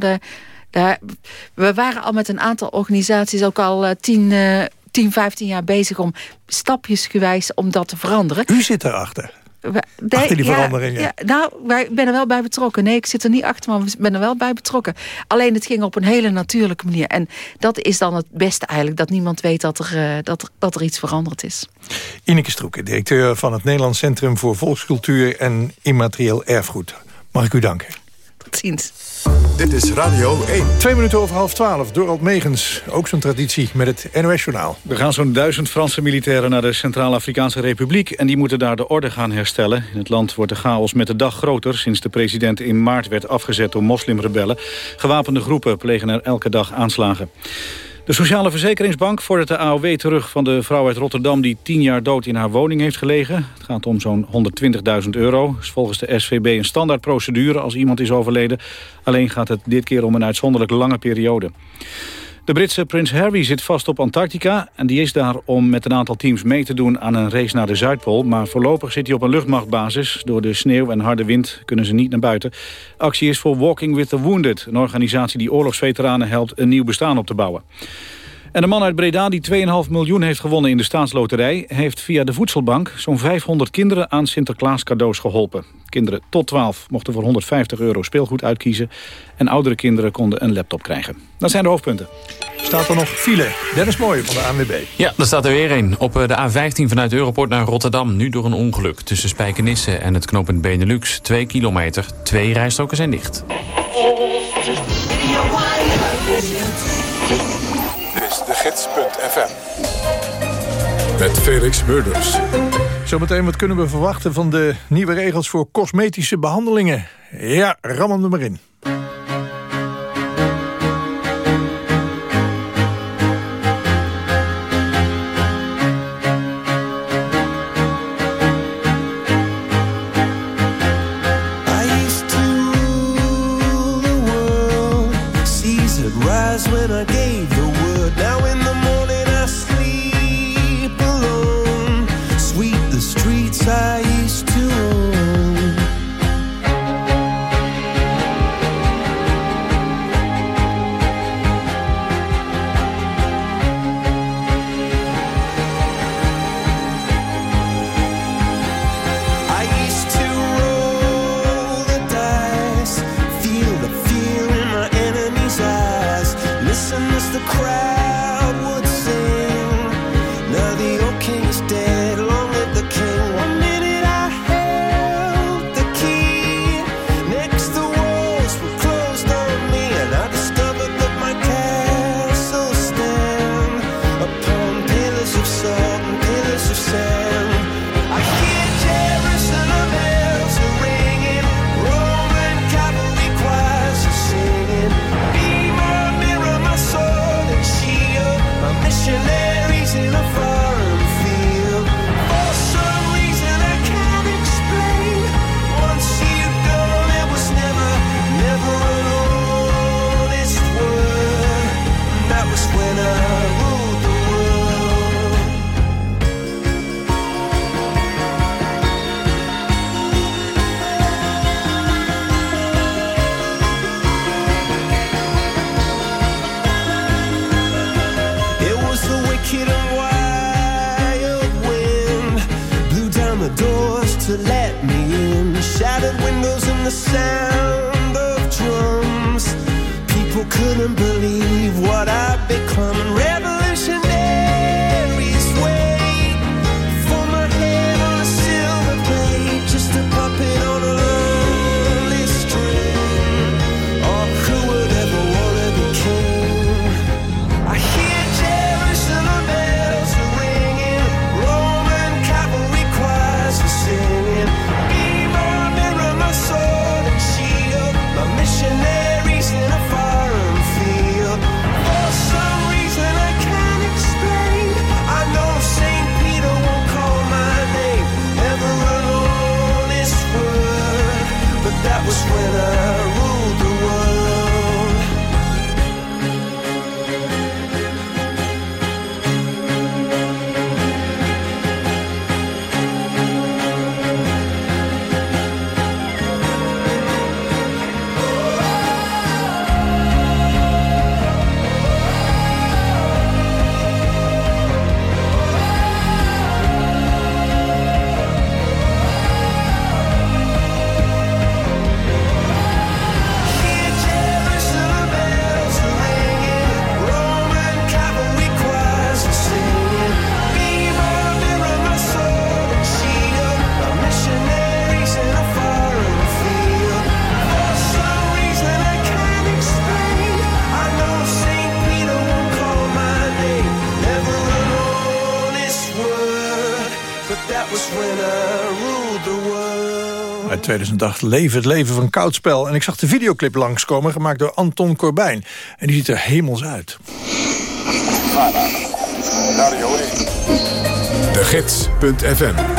We waren al met een aantal organisaties ook al eh, tien, eh 10, 15 jaar bezig om stapjesgewijs om dat te veranderen. U zit erachter. Nee, Achter die ja, veranderingen. Ja, nou, wij ik ben er wel bij betrokken. Nee, ik zit er niet achter, maar ik ben er wel bij betrokken. Alleen het ging op een hele natuurlijke manier. En dat is dan het beste eigenlijk. Dat niemand weet dat er, eh, dat er, dat er iets veranderd is. Ineke Stroeken, directeur van het Nederlands Centrum voor Volkscultuur en Immaterieel Erfgoed. Mag ik u danken. Tot ziens. Dit is Radio 1. Twee minuten over half twaalf, Dorald Megens. Ook zo'n traditie met het NOS-journaal. Er gaan zo'n duizend Franse militairen naar de Centraal-Afrikaanse Republiek... en die moeten daar de orde gaan herstellen. In het land wordt de chaos met de dag groter... sinds de president in maart werd afgezet door moslimrebellen. Gewapende groepen plegen er elke dag aanslagen. De Sociale Verzekeringsbank vordert de AOW terug van de vrouw uit Rotterdam... die tien jaar dood in haar woning heeft gelegen. Het gaat om zo'n 120.000 euro. Is volgens de SVB een standaardprocedure als iemand is overleden. Alleen gaat het dit keer om een uitzonderlijk lange periode. De Britse prins Harry zit vast op Antarctica... en die is daar om met een aantal teams mee te doen aan een race naar de Zuidpool. Maar voorlopig zit hij op een luchtmachtbasis. Door de sneeuw en harde wind kunnen ze niet naar buiten. Actie is voor Walking with the Wounded... een organisatie die oorlogsveteranen helpt een nieuw bestaan op te bouwen. En de man uit Breda die 2,5 miljoen heeft gewonnen in de staatsloterij... heeft via de Voedselbank zo'n 500 kinderen aan Sinterklaas cadeaus geholpen. Kinderen tot 12 mochten voor 150 euro speelgoed uitkiezen... en oudere kinderen konden een laptop krijgen. Dat zijn de hoofdpunten. Staat er nog file? Dennis Mooij van de ANWB. Ja, er staat er weer een. Op eh, de A15 vanuit Europort naar Rotterdam. Nu door een ongeluk tussen Spijkenisse en het knooppunt Benelux. Twee kilometer. Twee rijstroken zijn dicht. gids.fm. Met Felix Murders. Zometeen, wat kunnen we verwachten van de nieuwe regels voor cosmetische behandelingen? Ja, ram hem er maar in. I used to 2008 Leven het leven van koudspel. En ik zag de videoclip langskomen, gemaakt door Anton Corbijn. En die ziet er hemels uit. De Gids.fm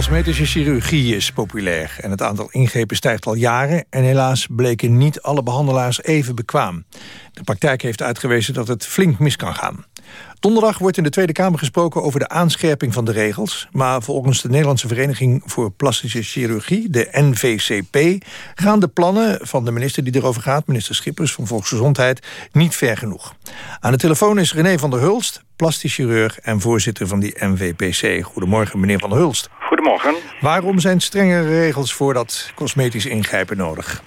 Cosmetische chirurgie is populair en het aantal ingrepen stijgt al jaren... en helaas bleken niet alle behandelaars even bekwaam. De praktijk heeft uitgewezen dat het flink mis kan gaan. Donderdag wordt in de Tweede Kamer gesproken over de aanscherping van de regels. Maar volgens de Nederlandse Vereniging voor Plastische Chirurgie, de NVCP... gaan de plannen van de minister die erover gaat, minister Schippers van Volksgezondheid, niet ver genoeg. Aan de telefoon is René van der Hulst, plastisch chirurg en voorzitter van die NVPC. Goedemorgen, meneer van der Hulst. Goedemorgen. Waarom zijn strengere regels voor dat cosmetisch ingrijpen nodig?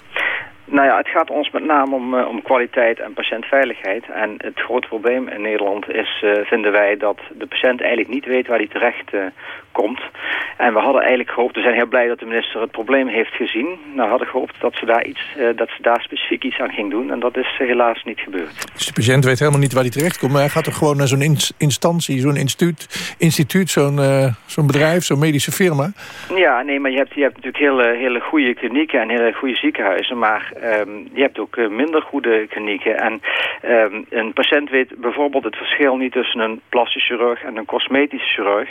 Nou ja, het gaat ons met name om, eh, om kwaliteit en patiëntveiligheid. En het grote probleem in Nederland is, eh, vinden wij, dat de patiënt eigenlijk niet weet waar hij terecht eh, komt. En we hadden eigenlijk gehoopt, we zijn heel blij dat de minister het probleem heeft gezien. Nou, we hadden gehoopt dat ze daar, iets, dat ze daar specifiek iets aan ging doen. En dat is helaas niet gebeurd. Dus de patiënt weet helemaal niet waar hij terecht komt. Maar hij gaat toch gewoon naar zo'n ins- instantie, zo'n instituut, instituut zo'n zo'n bedrijf, zo'n medische firma. Ja, nee, maar je hebt, je hebt natuurlijk hele, hele goede klinieken en hele goede ziekenhuizen. Maar ehm, je hebt ook eh, minder goede klinieken. En ehm, een patiënt weet bijvoorbeeld het verschil niet tussen een plastisch chirurg en een cosmetisch chirurg.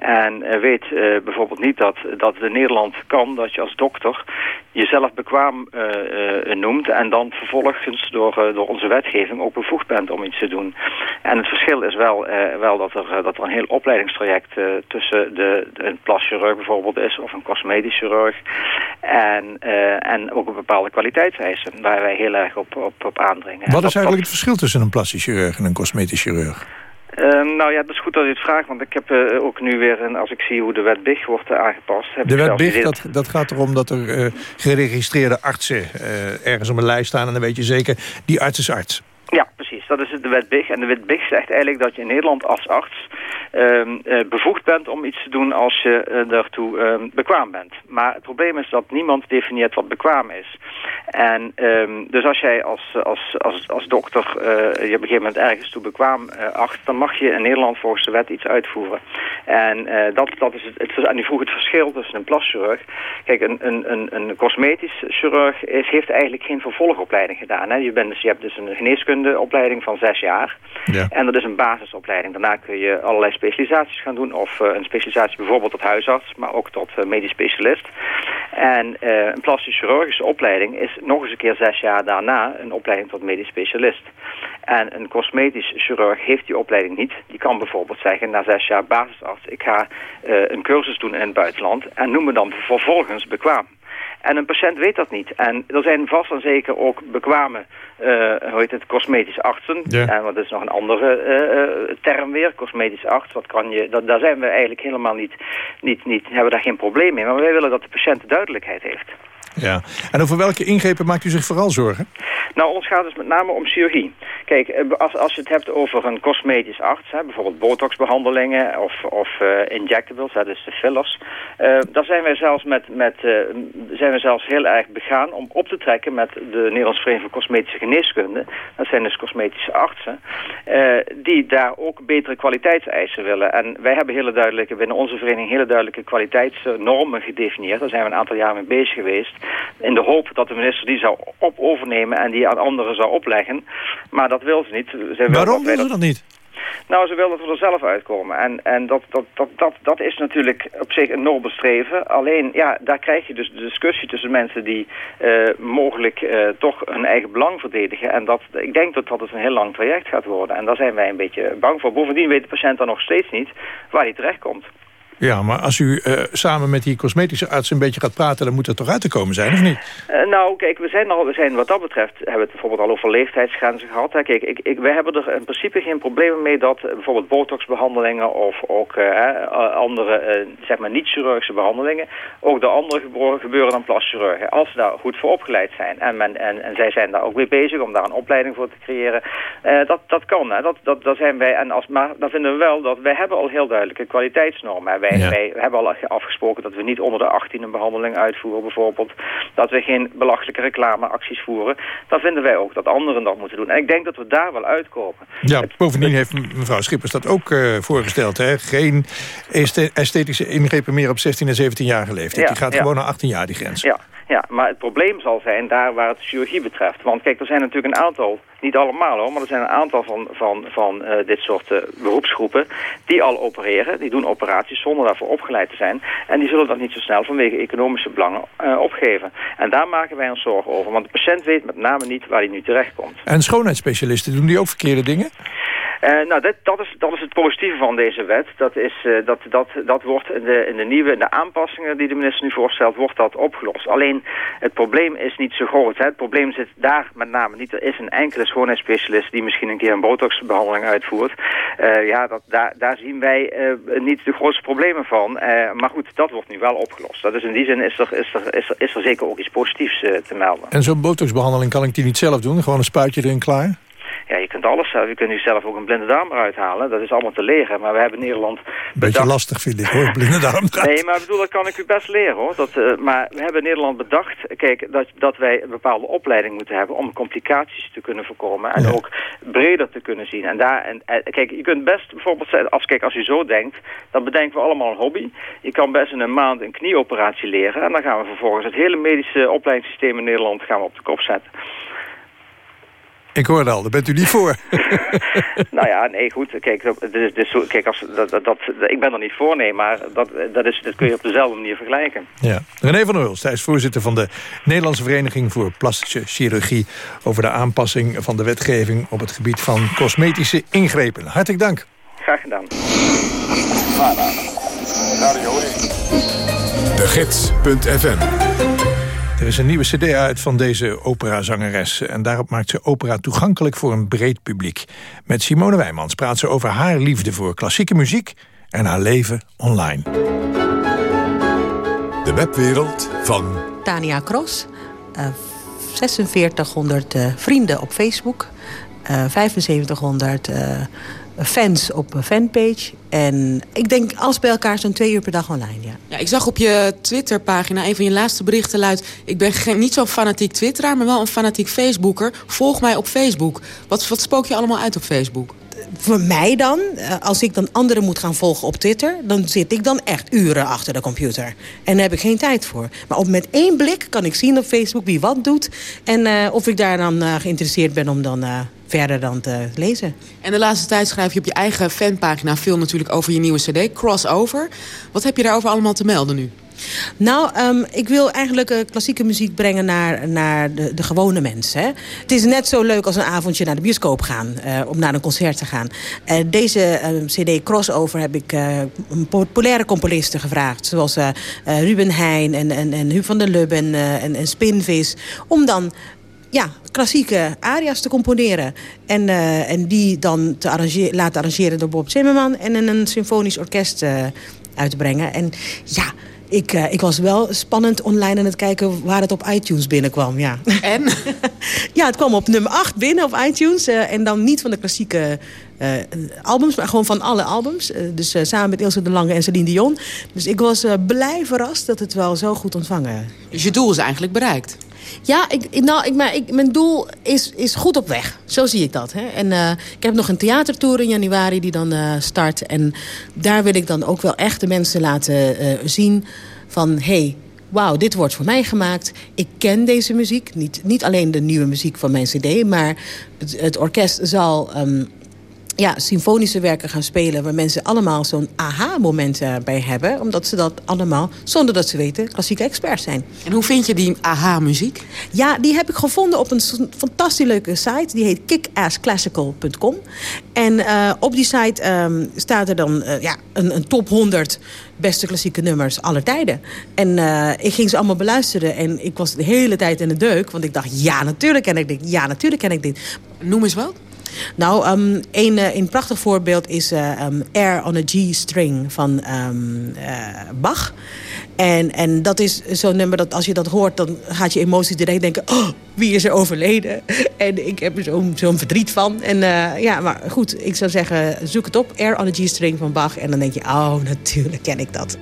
En eh, weet eh, bijvoorbeeld niet dat, dat het in Nederland kan dat je als dokter jezelf bekwaam eh, noemt. En dan vervolgens door, door onze wetgeving ook bevoegd bent om iets te doen. En het verschil is wel, wel dat, er, dat er een heel opleidingstraject tussen de, de, een plaschirurg bijvoorbeeld is of een cosmetisch chirurg. En, en ook een bepaalde kwaliteitseisen waar wij heel erg op, op, op aandringen. En Wat is eigenlijk het verschil tussen een plastisch chirurg en een cosmetisch chirurg? Ehm, nou ja, het is goed dat u het vraagt, want ik heb eh, ook nu weer, een, als ik zie hoe de wet BIG wordt eh, aangepast... Heb De wet BIG, dat, dat gaat erom dat er eh, geregistreerde artsen ergens op een lijst staan... en dan weet je zeker, die arts is arts. Ja, precies. Dat is de wet BIG. En de wet BIG zegt eigenlijk dat je in Nederland als arts bevoegd bent om iets te doen als je eh, daartoe ehm, bekwaam bent. Maar het probleem is dat niemand definieert wat bekwaam is. En ehm, dus als jij als, als, als, als dokter eh, je op een gegeven moment ergens toe bekwaam eh, acht, dan mag je in Nederland volgens de wet iets uitvoeren. En eh, dat, dat is het, het, en u vroeg het verschil tussen een plaschirurg. Kijk, een, een, een, een cosmetisch chirurg is, heeft eigenlijk geen vervolgopleiding gedaan. Hè. Je, bent dus, je hebt dus een geneeskundeopleiding van zes jaar. Ja. En dat is een basisopleiding. Daarna kun je allerlei specialisaties gaan doen. Of eh, een specialisatie bijvoorbeeld tot huisarts, maar ook tot eh, medisch specialist. En eh, een plastische chirurgische opleiding is nog eens een keer zes jaar daarna een opleiding tot medisch specialist. En een cosmetisch chirurg heeft die opleiding niet. Die kan bijvoorbeeld zeggen na zes jaar basisarts, ik ga een cursus doen in het buitenland en noem me dan vervolgens bekwaam. En een patiënt weet dat niet. En er zijn vast en zeker ook bekwame, uh, hoe heet het, cosmetische artsen. Ja. En wat is nog een andere uh, term weer, cosmetische arts. Wat kan je, dat, daar zijn we eigenlijk helemaal niet, niet, niet, hebben daar geen probleem mee. Maar wij willen dat de patiënt duidelijkheid heeft. Ja. En over welke ingrepen maakt u zich vooral zorgen? Nou, ons gaat dus met name om chirurgie. Kijk, eh, als, als je het hebt over een cosmetisch arts, hè, bijvoorbeeld botoxbehandelingen of, of uh, injectables, dat is de fillers. Uh, zijn wij zelfs met, met zijn we zelfs heel erg begaan om op te trekken met de Nederlandse Vereniging voor Cosmetische Geneeskunde. Dat zijn dus cosmetische artsen, die daar ook betere kwaliteitseisen willen. En wij hebben hele duidelijke, binnen onze vereniging hele duidelijke kwaliteitsnormen gedefinieerd. Daar zijn we een aantal jaar mee bezig geweest. In de hoop dat de minister die zou op overnemen en die aan anderen zou opleggen. Maar dat wil ze niet. Ze Waarom wil ze dat niet? Nou, ze wil dat we er zelf uitkomen. En, en dat, dat, dat, dat, dat is natuurlijk op zich een nobel streven. Alleen, ja, daar krijg je dus de discussie tussen mensen die uh, mogelijk uh, toch hun eigen belang verdedigen. En dat, ik denk dat dat dus een heel lang traject gaat worden. En daar zijn wij een beetje bang voor. Bovendien weet de patiënt dan nog steeds niet waar hij terechtkomt. Ja, maar als u uh, samen met die cosmetische arts een beetje gaat praten... dan moet er toch uit te komen zijn, of niet? Uh, nou, kijk, we zijn, al, we zijn wat dat betreft... hebben we het bijvoorbeeld al over leeftijdsgrenzen gehad. Kijk, ik, ik, wij hebben er in principe geen problemen mee... dat uh, bijvoorbeeld botoxbehandelingen of ook andere, zeg maar niet-chirurgische behandelingen... ook door anderen gebeuren, dan plaschirurgen. Als ze daar goed voor opgeleid zijn. En, en, en zij zijn daar ook mee bezig om daar een opleiding voor te creëren. dat, dat kan, hè. Dat, dat, dat zijn wij... En als, maar dan vinden we wel dat wij hebben al heel duidelijke kwaliteitsnormen. Wij wij, ja. wij, hebben al afgesproken dat we niet onder de 18 een behandeling uitvoeren bijvoorbeeld. Dat we geen belachelijke reclameacties voeren. Dan vinden wij ook dat anderen dat moeten doen. En ik denk dat we daar wel uitkomen. Ja, bovendien heeft mevrouw Schippers dat ook uh, voorgesteld. Hè? Geen esthetische ingrepen meer op 16 en 17 jaar leeftijd. Ja, die gaat ja. gewoon naar 18 jaar, die grens. Ja, ja, maar het probleem zal zijn daar waar het chirurgie betreft. Want kijk, er zijn natuurlijk een aantal, niet allemaal hoor, maar er zijn een aantal van, van, van uh, dit soort uh, beroepsgroepen die al opereren. Die doen operaties zonder daarvoor opgeleid te zijn. En die zullen dat niet zo snel vanwege economische belangen uh, opgeven. En daar maken wij ons zorgen over. Want de patiënt weet met name niet waar hij nu terecht komt. En schoonheidsspecialisten, doen die ook verkeerde dingen? Uh, nou, dat, dat, is, dat is het positieve van deze wet. Dat, is, uh, dat, dat, dat wordt in de, in de nieuwe in de aanpassingen die de minister nu voorstelt, wordt dat opgelost. Alleen het probleem is niet zo groot. Hè. Het probleem zit daar met name niet. Er is een enkele schoonheidsspecialist die misschien een keer een botoxbehandeling uitvoert. Uh, ja, dat, daar, daar zien wij niet de grootste problemen van. maar goed, dat wordt nu wel opgelost. Dat is in die zin is er, is er, is er, is er zeker ook iets positiefs te melden. En zo'n botoxbehandeling kan ik die niet zelf doen? Gewoon een spuitje erin klaar? Ja, je kunt alles zelf. Je kunt nu zelf ook een blinde darm eruit halen. Dat is allemaal te leren. Maar we hebben in Nederland... Beetje bedacht... lastig vind ik hoor, blinde darm. [laughs] nee, maar ik bedoel, dat kan ik u best leren hoor. Dat, uh, maar we hebben in Nederland bedacht... Kijk, dat, dat wij een bepaalde opleiding moeten hebben... om complicaties te kunnen voorkomen. En ja. ook breder te kunnen zien. En daar, en, en, kijk, je kunt best bijvoorbeeld... Als, kijk, als je zo denkt, dan bedenken we allemaal een hobby. Je kan best in een maand een knieoperatie leren. En dan gaan we vervolgens het hele medische opleidingssysteem in Nederland... gaan we op de kop zetten. Ik hoorde al, daar bent u niet voor. [laughs] nou ja, nee, goed. Kijk, dus, dus, kijk als, dat, dat, dat, ik ben er niet voor, nee, maar dat, dat, is, dat kun je op dezelfde manier vergelijken. Ja. René van der Hulst, hij is voorzitter van de Nederlandse Vereniging voor Plastische Chirurgie... over de aanpassing van de wetgeving op het gebied van cosmetische ingrepen. Hartelijk dank. Graag gedaan. De Gids.fm er is een nieuwe cd uit van deze operazangeres. En daarop maakt ze opera toegankelijk voor een breed publiek. Met Simone Wijmans praat ze over haar liefde voor klassieke muziek... en haar leven online. De webwereld van... Tania Cross, uh, 4600 uh, vrienden op Facebook... Uh, 7500 fans op een fanpage. En ik denk alles bij elkaar zo'n twee uur per dag online, ja. Ja, ik zag op je Twitterpagina, een van je laatste berichten luidt... ik ben geen, niet zo'n fanatiek twitteraar, maar wel een fanatiek facebooker. Volg mij op Facebook. Wat, wat spook je allemaal uit op Facebook? Voor mij dan, als ik dan anderen moet gaan volgen op Twitter... dan zit ik dan echt uren achter de computer. En daar heb ik geen tijd voor. Maar op met één blik kan ik zien op Facebook wie wat doet... en uh, of ik daar dan uh, geïnteresseerd ben om dan... Verder dan te lezen. En de laatste tijd schrijf je op je eigen fanpagina veel natuurlijk over je nieuwe cd, Crossover. Wat heb je daarover allemaal te melden nu? Nou, ehm, ik wil eigenlijk eh, klassieke muziek brengen naar, naar de, de gewone mensen. Het is net zo leuk als een avondje naar de bioscoop gaan. eh, om naar een concert te gaan. Eh, deze ehm, cd Crossover heb ik populaire componisten gevraagd. Zoals Ruben Heijn en, en, en Huub van der Lubben en, en, en Spinvis. Om dan ja, klassieke aria's te componeren. En, en die dan te laten arrangeren door Bob Zimmerman... en in een symfonisch orkest eh, uit te brengen. En ja, ik, eh, ik was wel spannend online aan het kijken... waar het op iTunes binnenkwam, ja. En? [laughs] ja, het kwam op nummer 8 binnen op iTunes. eh, en dan niet van de klassieke eh, albums, maar gewoon van alle albums. Dus samen met Ilse de Lange en Celine Dion. Dus ik was blij verrast dat het wel zo goed ontvangen Dus je doel is eigenlijk bereikt? Ja, ik, nou, ik, maar ik, mijn doel is, is goed op weg. Zo zie ik dat. Hè. En eh, ik heb nog een theatertour in januari die dan eh, start. En daar wil ik dan ook wel echt de mensen laten eh, zien van... hey, wauw, dit wordt voor mij gemaakt. Ik ken deze muziek. Niet, niet alleen de nieuwe muziek van mijn cd... maar het, het orkest zal... ehm, ja, symfonische werken gaan spelen... waar mensen allemaal zo'n aha-moment eh, bij hebben. Omdat ze dat allemaal, zonder dat ze weten, klassieke experts zijn. En hoe vind je die aha-muziek? Ja, die heb ik gevonden op een fantastisch leuke site. Die heet kickassclassical.com. En eh, op die site ehm, staat er dan eh, ja, een, een top 100 beste klassieke nummers aller tijden. En ik ging ze allemaal beluisteren. En ik was de hele tijd in de deuk. Want ik dacht, ja, natuurlijk ken ik dit. Ja, natuurlijk ken ik dit. Noem eens wat. Nou, ehm, een, eh, een prachtig voorbeeld is ehm, Air on a G-string van ehm, eh, Bach. En, en dat is zo'n nummer dat als je dat hoort... dan gaat je emoties direct denken... Oh, wie is er overleden? [laughs] En ik heb er zo'n verdriet van. En ja, maar goed, ik zou zeggen, zoek het op. Air on a G-string van Bach. En dan denk je, oh, natuurlijk ken ik dat.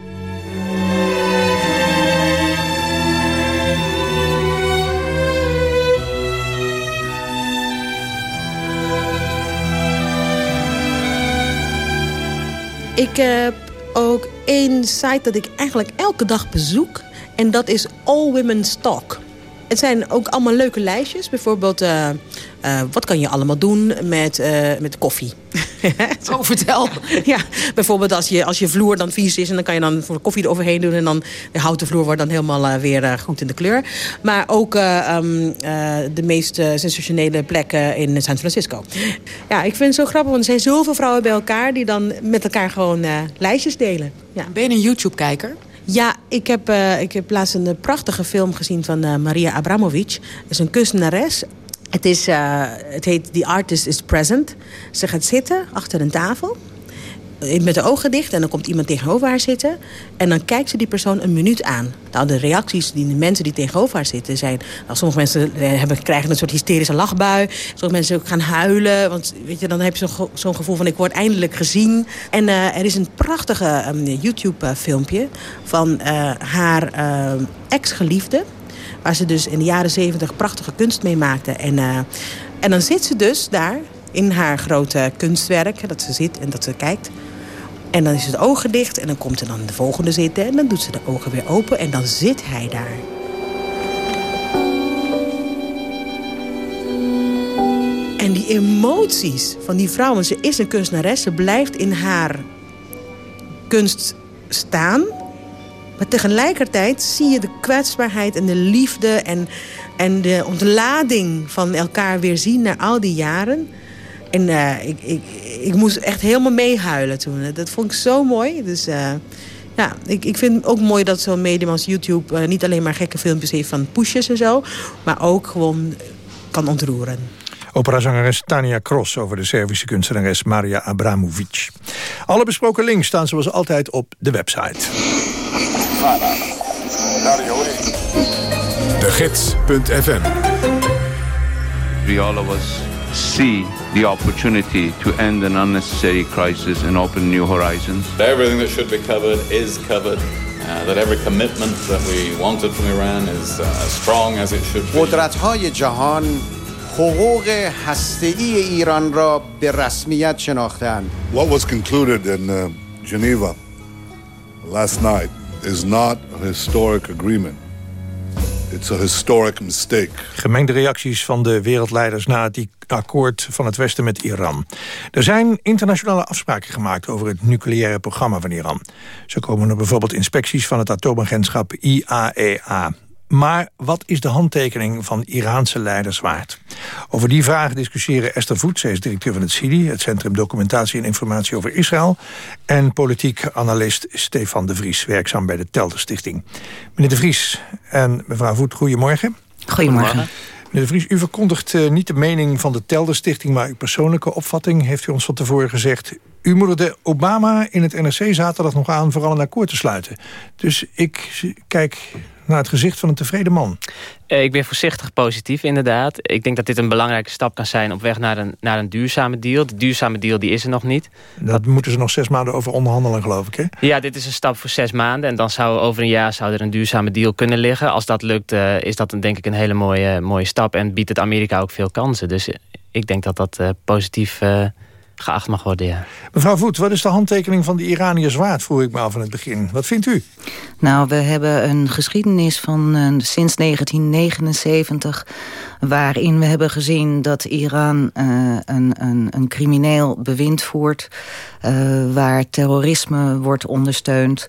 Ik heb ook één site dat ik eigenlijk elke dag bezoek. En dat is All Women's Talk. Het zijn ook allemaal leuke lijstjes. Bijvoorbeeld, eh, eh, wat kan je allemaal doen met, eh, met koffie? [laughs] oh, vertel. [laughs] ja, bijvoorbeeld als je, als je vloer dan vies is... en dan kan je dan voor koffie eroverheen doen... en dan de houten vloer wordt dan helemaal weer goed in de kleur. Maar ook eh, ehm, eh, de meest sensationele plekken in San Francisco. Ja, ik vind het zo grappig, want er zijn zoveel vrouwen bij elkaar... die dan met elkaar gewoon lijstjes delen. Ja. Ben je een YouTube-kijker? Ja, ik heb, eh, ik heb laatst een eh, prachtige film gezien van eh, Maria Abramovic. Dat is een kunstenares. Het, is, het heet The Artist is Present. Ze gaat zitten achter een tafel. Eh, Met de ogen dicht en dan komt iemand tegenover haar zitten. En dan kijkt ze die persoon een minuut aan. Nou, de reacties die de mensen die tegenover haar zitten zijn... Nou, sommige mensen eh, hebben, krijgen een soort hysterische lachbui. Sommige mensen gaan huilen. Want weet je, dan heb je zo'n ge- zo'n gevoel van ik word eindelijk gezien. En eh, er is een prachtige ehm, YouTube-filmpje van haar eh, ex-geliefde. Waar ze dus in de jaren zeventig prachtige kunst mee maakte. En, en dan zit ze dus daar in haar grote kunstwerk. Dat ze zit en dat ze kijkt. En dan is het ogen dicht en dan komt er dan de volgende zitten. En dan doet ze de ogen weer open en dan zit hij daar. En die emoties van die vrouw, want ze is een kunstenares. Ze blijft in haar kunst staan. Maar tegelijkertijd zie je de kwetsbaarheid en de liefde... en, en de ontlading van elkaar weer zien na al die jaren. En eh, ik, ik, ik moest echt helemaal meehuilen toen. Dat vond ik zo mooi. Dus eh, ja, ik, ik vind het ook mooi dat zo'n medium als YouTube... eh, niet alleen maar gekke filmpjes heeft van pushes en zo... maar ook gewoon kan ontroeren. Operazangeres Tania Cross over de Servische kunstenares Maria Abramovic. Alle besproken links staan zoals altijd op de website. De Gids.fm We all of us see the opportunity to end an unnecessary crisis and open new horizons. Everything that should be covered is covered. Uh, that every commitment that we wanted from Iran is uh, as strong as it should be. قدرت‌های جهان حقوق هسته‌ای ایران را به رسمیت شناختند. What was concluded in uh, Geneva last night is not a historic agreement. It's historic mistake. Gemengde reacties van de wereldleiders na het akkoord van het Westen met Iran. Er zijn internationale afspraken gemaakt over het nucleaire programma van Iran. Zo komen er bijvoorbeeld inspecties van het atoomagentschap IAEA. Maar wat is de handtekening van Iraanse leiders waard? Over die vragen discussiëren Esther Voet, zij is directeur van het CIDI... het Centrum Documentatie en Informatie over Israël... en politiek analist Stefan de Vries, werkzaam bij de Telder Stichting. Meneer de Vries en mevrouw Voet, goedemorgen. Goedemorgen. Meneer de Vries, u verkondigt uh, niet de mening van de Telder Stichting... maar uw persoonlijke opvatting, heeft u ons van tevoren gezegd. U moedigde Obama in het NRC zaterdag nog aan... vooral een akkoord te sluiten. Dus ik kijk naar het gezicht van een tevreden man. Uh, ik ben voorzichtig positief, inderdaad. Ik denk dat dit een belangrijke stap kan zijn op weg naar een, naar een duurzame deal. De duurzame deal die is er nog niet. Dat, dat moeten ze nog zes maanden over onderhandelen, geloof ik, hè? Ja, dit is een stap voor zes maanden. En dan zou over een jaar zou er een duurzame deal kunnen liggen. Als dat lukt, uh, is dat een, denk ik een hele mooie, mooie stap. En biedt het Amerika ook veel kansen. Dus ik denk dat dat uh, positief geacht mag worden, ja. Mevrouw Voet, wat is de handtekening van de Iraniërs waard, vroeg ik me al van het begin. Wat vindt u? Nou, we hebben een geschiedenis van uh, sinds 1979... waarin we hebben gezien dat Iran uh, een, een, een crimineel bewind voert... Uh, waar terrorisme wordt ondersteund...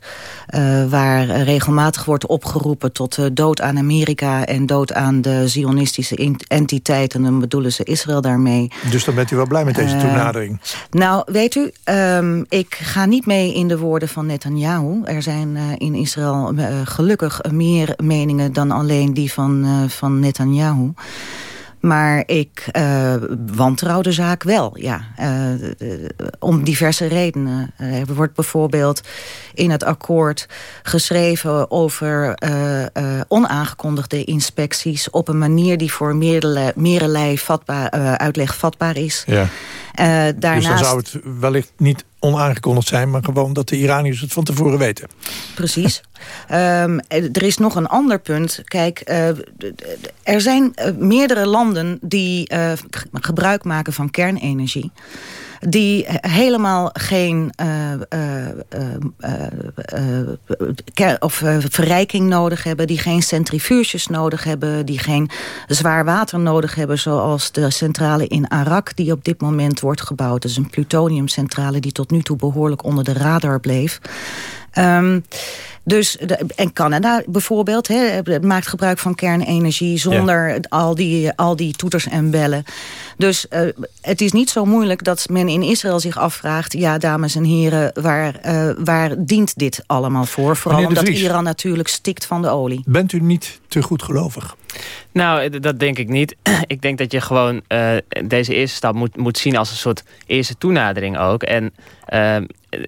waar regelmatig wordt opgeroepen tot dood aan Amerika... en dood aan de zionistische entiteit. En dan bedoelen ze Israël daarmee. Dus dan bent u wel blij met deze toenadering? Nou, weet u, um, ik ga niet mee in de woorden van Netanyahu. Er zijn in Israël uh, gelukkig meer meningen dan alleen die van, uh, van Netanyahu. Maar ik wantrouw de zaak wel, ja. om diverse redenen. er wordt bijvoorbeeld in het akkoord geschreven over onaangekondigde inspecties... op een manier die voor vatbaar, uitleg vatbaar is. Ja. Daarnaast... Dus dan zou het wellicht niet onaangekondigd zijn... maar gewoon dat de Iraniërs het van tevoren weten. Precies. um, [laughs] er is nog een ander punt. Kijk, uh, er zijn uh, meerdere landen die uh, gebruik maken van kernenergie die helemaal geen uh, uh, of, verrijking nodig hebben... die geen centrifuges nodig hebben... die geen zwaar water nodig hebben... zoals de centrale in Arak die op dit moment wordt gebouwd. Dat is een plutoniumcentrale die tot nu toe behoorlijk onder de radar bleef. Um, dus, de, en Canada bijvoorbeeld he, maakt gebruik van kernenergie... zonder ja. al, die, al die toeters en bellen. Dus uh, het is niet zo moeilijk dat men in Israël zich afvraagt... ja, dames en heren, waar, uh, waar dient dit allemaal voor? Vooral omdat Iran natuurlijk stikt van de olie. Bent u niet te goed gelovig? Nou, dat denk ik niet. [clears throat] ik denk dat je gewoon uh, deze eerste stap moet, moet zien als een soort eerste toenadering ook. En uh,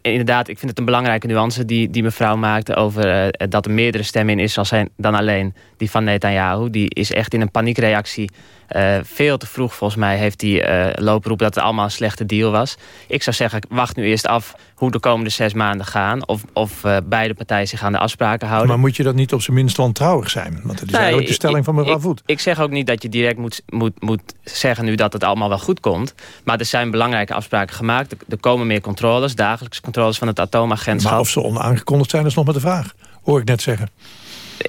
inderdaad, ik vind het een belangrijke nuance die, die mevrouw maakte... over uh, dat er meerdere stemmen in Israël zijn dan alleen die van Netanyahu. Die is echt in een paniekreactie uh, veel te vroeg volgens mij heeft hij uh, lopen roepen dat het allemaal een slechte deal was. Ik zou zeggen, wacht nu eerst af hoe de komende zes maanden gaan. Of, of beide partijen zich aan de afspraken houden. Maar moet je dat niet op zijn minst wantrouwig zijn? Want dat is nee, eigenlijk de stelling van mevrouw Voet. Ik, ik zeg ook niet dat je direct moet, moet, moet zeggen nu dat het allemaal wel goed komt. Maar er zijn belangrijke afspraken gemaakt. Er, komen meer controles, dagelijkse controles van het atoomagentschap. Maar of ze onaangekondigd zijn, is nog maar de vraag. Hoor ik net zeggen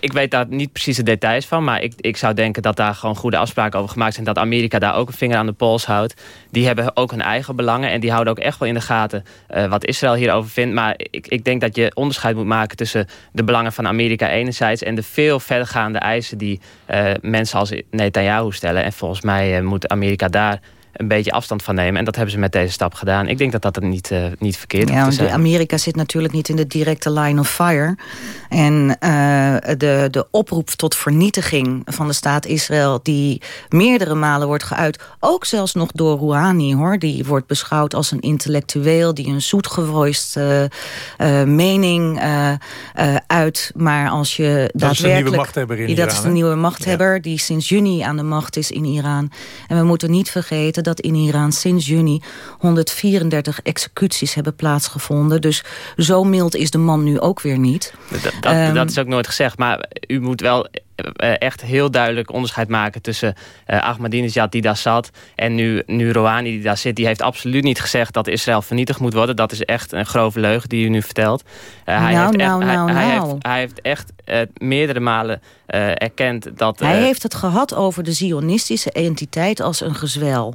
ik weet daar niet precies de details van. Maar ik, ik zou denken dat daar gewoon goede afspraken over gemaakt zijn. Dat Amerika daar ook een vinger aan de pols houdt. Die hebben ook hun eigen belangen. En die houden ook echt wel in de gaten uh, wat Israël hierover vindt. Maar ik, ik denk dat je onderscheid moet maken tussen de belangen van Amerika enerzijds. En de veel verdergaande eisen die uh, mensen als Netanyahu stellen. En volgens mij uh, moet Amerika daar een beetje afstand van nemen. En dat hebben ze met deze stap gedaan. Ik denk dat dat er niet, uh, niet verkeerd ja, is. Amerika zit natuurlijk niet in de directe line of fire. En uh, de, de oproep tot vernietiging van de staat Israël... die meerdere malen wordt geuit. Ook zelfs nog door Rouhani, hoor. Die wordt beschouwd als een intellectueel... die een zoetgevoist uh, mening uit. Maar als je dat daadwerkelijk... Dat is de nieuwe machthebber in die, Iran. Dat is de nieuwe machthebber ja. die sinds juni aan de macht is in Iran. En we moeten niet vergeten dat in Iran sinds juni 134 executies hebben plaatsgevonden. Dus zo mild is de man nu ook weer niet. Dat, dat, um, dat is ook nooit gezegd. Maar u moet wel eh, echt heel duidelijk onderscheid maken tussen uh, Ahmadinejad die daar zat en nu, nu Rouhani die daar zit. Die heeft absoluut niet gezegd dat Israël vernietigd moet worden. Dat is echt een grove leugen die u nu vertelt. Uh, nou, hij, heeft nou, echt, nou, hij, hij, nou. heeft, hij heeft echt uh, meerdere malen uh, erkend dat... Hij heeft het gehad over de zionistische entiteit als een gezwel.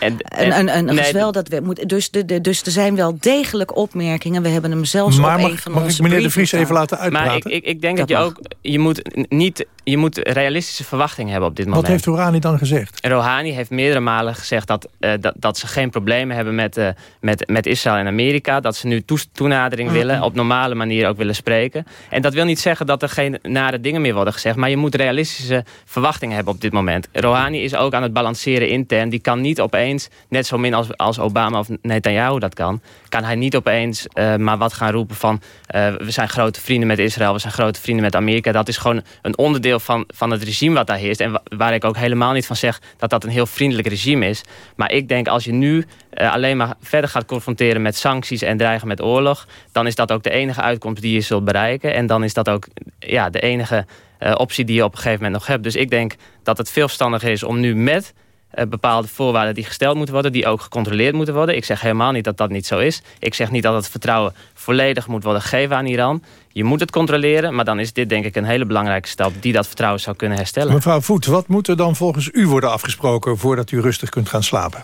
En, en, een, een, een nee, gezwel dat we moet, dus, de, de, dus er zijn wel degelijk opmerkingen. We hebben hem zelfs maar op mag, een van mag onze ik meneer De Vries even laten uitpraten? Maar ik, ik, ik denk dat, dat je ook... Je moet, niet, je moet realistische verwachtingen hebben op dit moment. Wat heeft Rouhani dan gezegd? Rouhani heeft meerdere malen gezegd dat, uh, dat, dat ze geen problemen hebben met, uh, met, met Israël en Amerika. Dat ze nu toenadering willen, mm -hmm. op normale manier ook willen spreken. En dat wil niet zeggen dat er geen nare dingen meer worden gezegd. Maar je moet realistische verwachtingen hebben op dit moment. Rouhani is ook aan het balanceren intern. Die kan niet opeens, net zo min als, als Obama of Netanyahu dat kan... kan hij niet opeens uh, maar wat gaan roepen van... Uh, we zijn grote vrienden met Israël, we zijn grote vrienden met Amerika. Dat is gewoon een onderdeel van, van het regime wat daar heerst. En wa waar ik ook helemaal niet van zeg dat dat een heel vriendelijk regime is. Maar ik denk als je nu uh, alleen maar verder gaat confronteren met sancties... en dreigen met oorlog... dan is dat ook de enige uitkomst die je zult bereiken. En dan is dat ook ja, de enige optie die je op een gegeven moment nog hebt. Dus ik denk dat het veel verstandiger is om nu met uh, bepaalde voorwaarden die gesteld moeten worden... die ook gecontroleerd moeten worden. Ik zeg helemaal niet dat dat niet zo is. Ik zeg niet dat het vertrouwen volledig moet worden gegeven aan Iran. Je moet het controleren, maar dan is dit denk ik een hele belangrijke stap... die dat vertrouwen zou kunnen herstellen. Mevrouw Voet, wat moet er dan volgens u worden afgesproken... voordat u rustig kunt gaan slapen?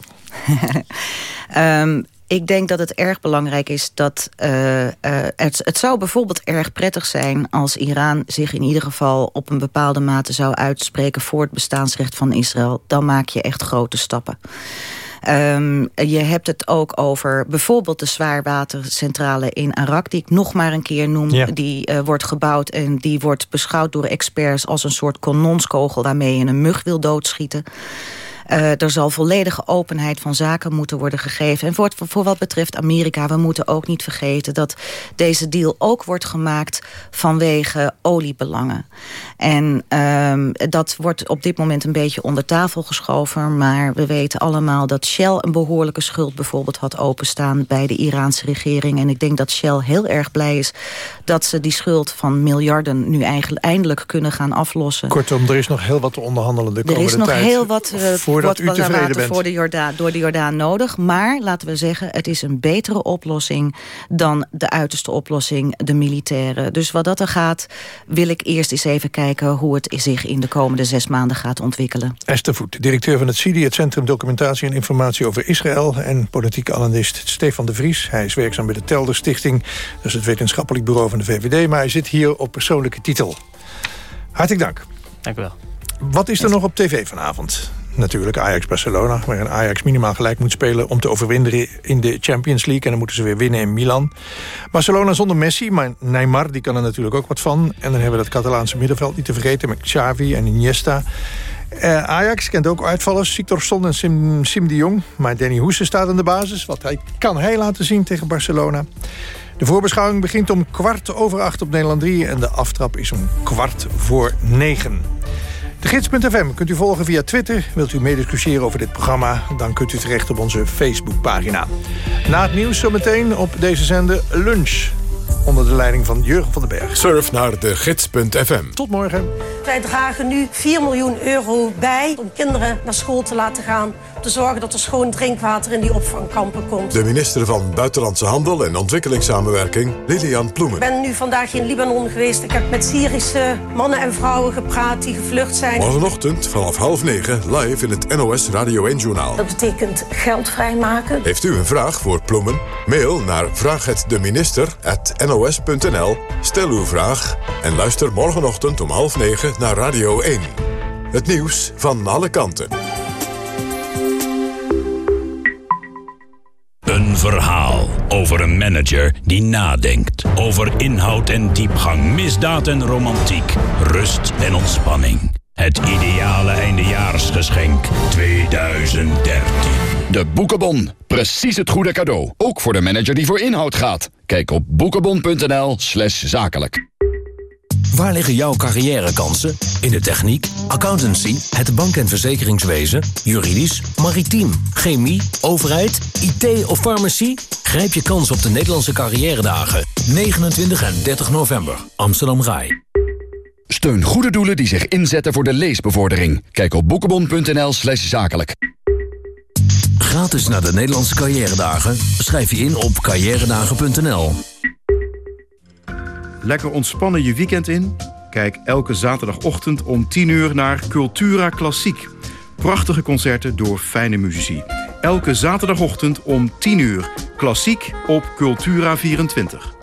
um, [laughs] ik denk dat het erg belangrijk is dat... Uh, uh, het, het zou bijvoorbeeld erg prettig zijn als Iran zich in ieder geval... op een bepaalde mate zou uitspreken voor het bestaansrecht van Israël. Dan maak je echt grote stappen. Um, je hebt het ook over bijvoorbeeld de zwaarwatercentrale in Arak... die ik nog maar een keer noem. Ja. Die uh, wordt gebouwd en die wordt beschouwd door experts... als een soort kanonskogel waarmee je een mug wil doodschieten. Uh, er zal volledige openheid van zaken moeten worden gegeven. En voor, voor wat betreft Amerika, we moeten ook niet vergeten... dat deze deal ook wordt gemaakt vanwege oliebelangen. En um, dat wordt op dit moment een beetje onder tafel geschoven... maar we weten allemaal dat Shell een behoorlijke schuld bijvoorbeeld had openstaan... bij de Iraanse regering. En ik denk dat Shell heel erg blij is dat ze die schuld van miljarden... nu eigenlijk eindelijk kunnen gaan aflossen. Kortom, er is nog heel wat te onderhandelen de er komende is nog tijd. heel wat... Uh, voordat u tevreden bent. Voor de Jordaan, door de Jordaan nodig. Maar laten we zeggen, het is een betere oplossing... dan de uiterste oplossing, de militaire. Dus wat dat er gaat, wil ik eerst eens even kijken... hoe het zich in de komende zes maanden gaat ontwikkelen. Esther Voet, directeur van het CIDI... het Centrum Documentatie en Informatie over Israël... en politieke analist Stefan de Vries. Hij is werkzaam bij de Telder Stichting. Dat is het wetenschappelijk bureau van de VVD... maar hij zit hier op persoonlijke titel. Hartelijk dank. Dank u wel. Wat is er nog op tv vanavond? Natuurlijk Ajax-Barcelona... waarin Ajax minimaal gelijk moet spelen om te overwinnen in de Champions League. En dan moeten ze weer winnen in Milan. Barcelona zonder Messi, maar Neymar die kan er natuurlijk ook wat van. En dan hebben we dat Catalaanse middenveld niet te vergeten... met Xavi en Iniesta. Uh, Ajax kent ook uitvallers, Victor Son en Sim, Sim de Jong. Maar Danny Hoese staat aan de basis. Wat hij kan hij laten zien tegen Barcelona. De voorbeschouwing begint om kwart over acht op Nederland 3... en de aftrap is om kwart voor negen. De gids.fm kunt u volgen via Twitter. Wilt u meediscussiëren over dit programma? Dan kunt u terecht op onze Facebookpagina. Na het nieuws zometeen op deze zender lunch. Onder de leiding van Jurgen van den Berg. Surf naar de gids.fm. Tot morgen. Wij dragen nu 4 miljoen euro bij om kinderen naar school te laten gaan. Te zorgen dat er schoon drinkwater in die opvangkampen komt. De minister van Buitenlandse Handel en Ontwikkelingssamenwerking, Lilian Ploemen. Ik ben nu vandaag in Libanon geweest. Ik heb met Syrische mannen en vrouwen gepraat die gevlucht zijn. Morgenochtend vanaf half negen live in het NOS Radio 1-journaal. Dat betekent geld vrijmaken. Heeft u een vraag voor Ploemen? Mail naar vraaghetdeminister.nos.nl. Stel uw vraag en luister morgenochtend om half negen naar Radio 1. Het nieuws van alle kanten. Een verhaal over een manager die nadenkt. Over inhoud en diepgang, misdaad en romantiek, rust en ontspanning. Het ideale eindejaarsgeschenk 2013. De Boekenbon. Precies het goede cadeau. Ook voor de manager die voor inhoud gaat. Kijk op boekenbon.nl slash zakelijk. Waar liggen jouw carrièrekansen? In de techniek, accountancy, het bank- en verzekeringswezen, juridisch, maritiem, chemie, overheid, IT of farmacie? Grijp je kans op de Nederlandse carrière dagen. 29 en 30 november, Amsterdam Rai. Steun goede doelen die zich inzetten voor de leesbevordering. Kijk op boekenbon.nl slash zakelijk. Gratis naar de Nederlandse carrière dagen? Schrijf je in op carrièredagen.nl. Lekker ontspannen je weekend in? Kijk elke zaterdagochtend om 10 uur naar Cultura Klassiek. Prachtige concerten door fijne muzici. Elke zaterdagochtend om 10 uur. Klassiek op Cultura 24.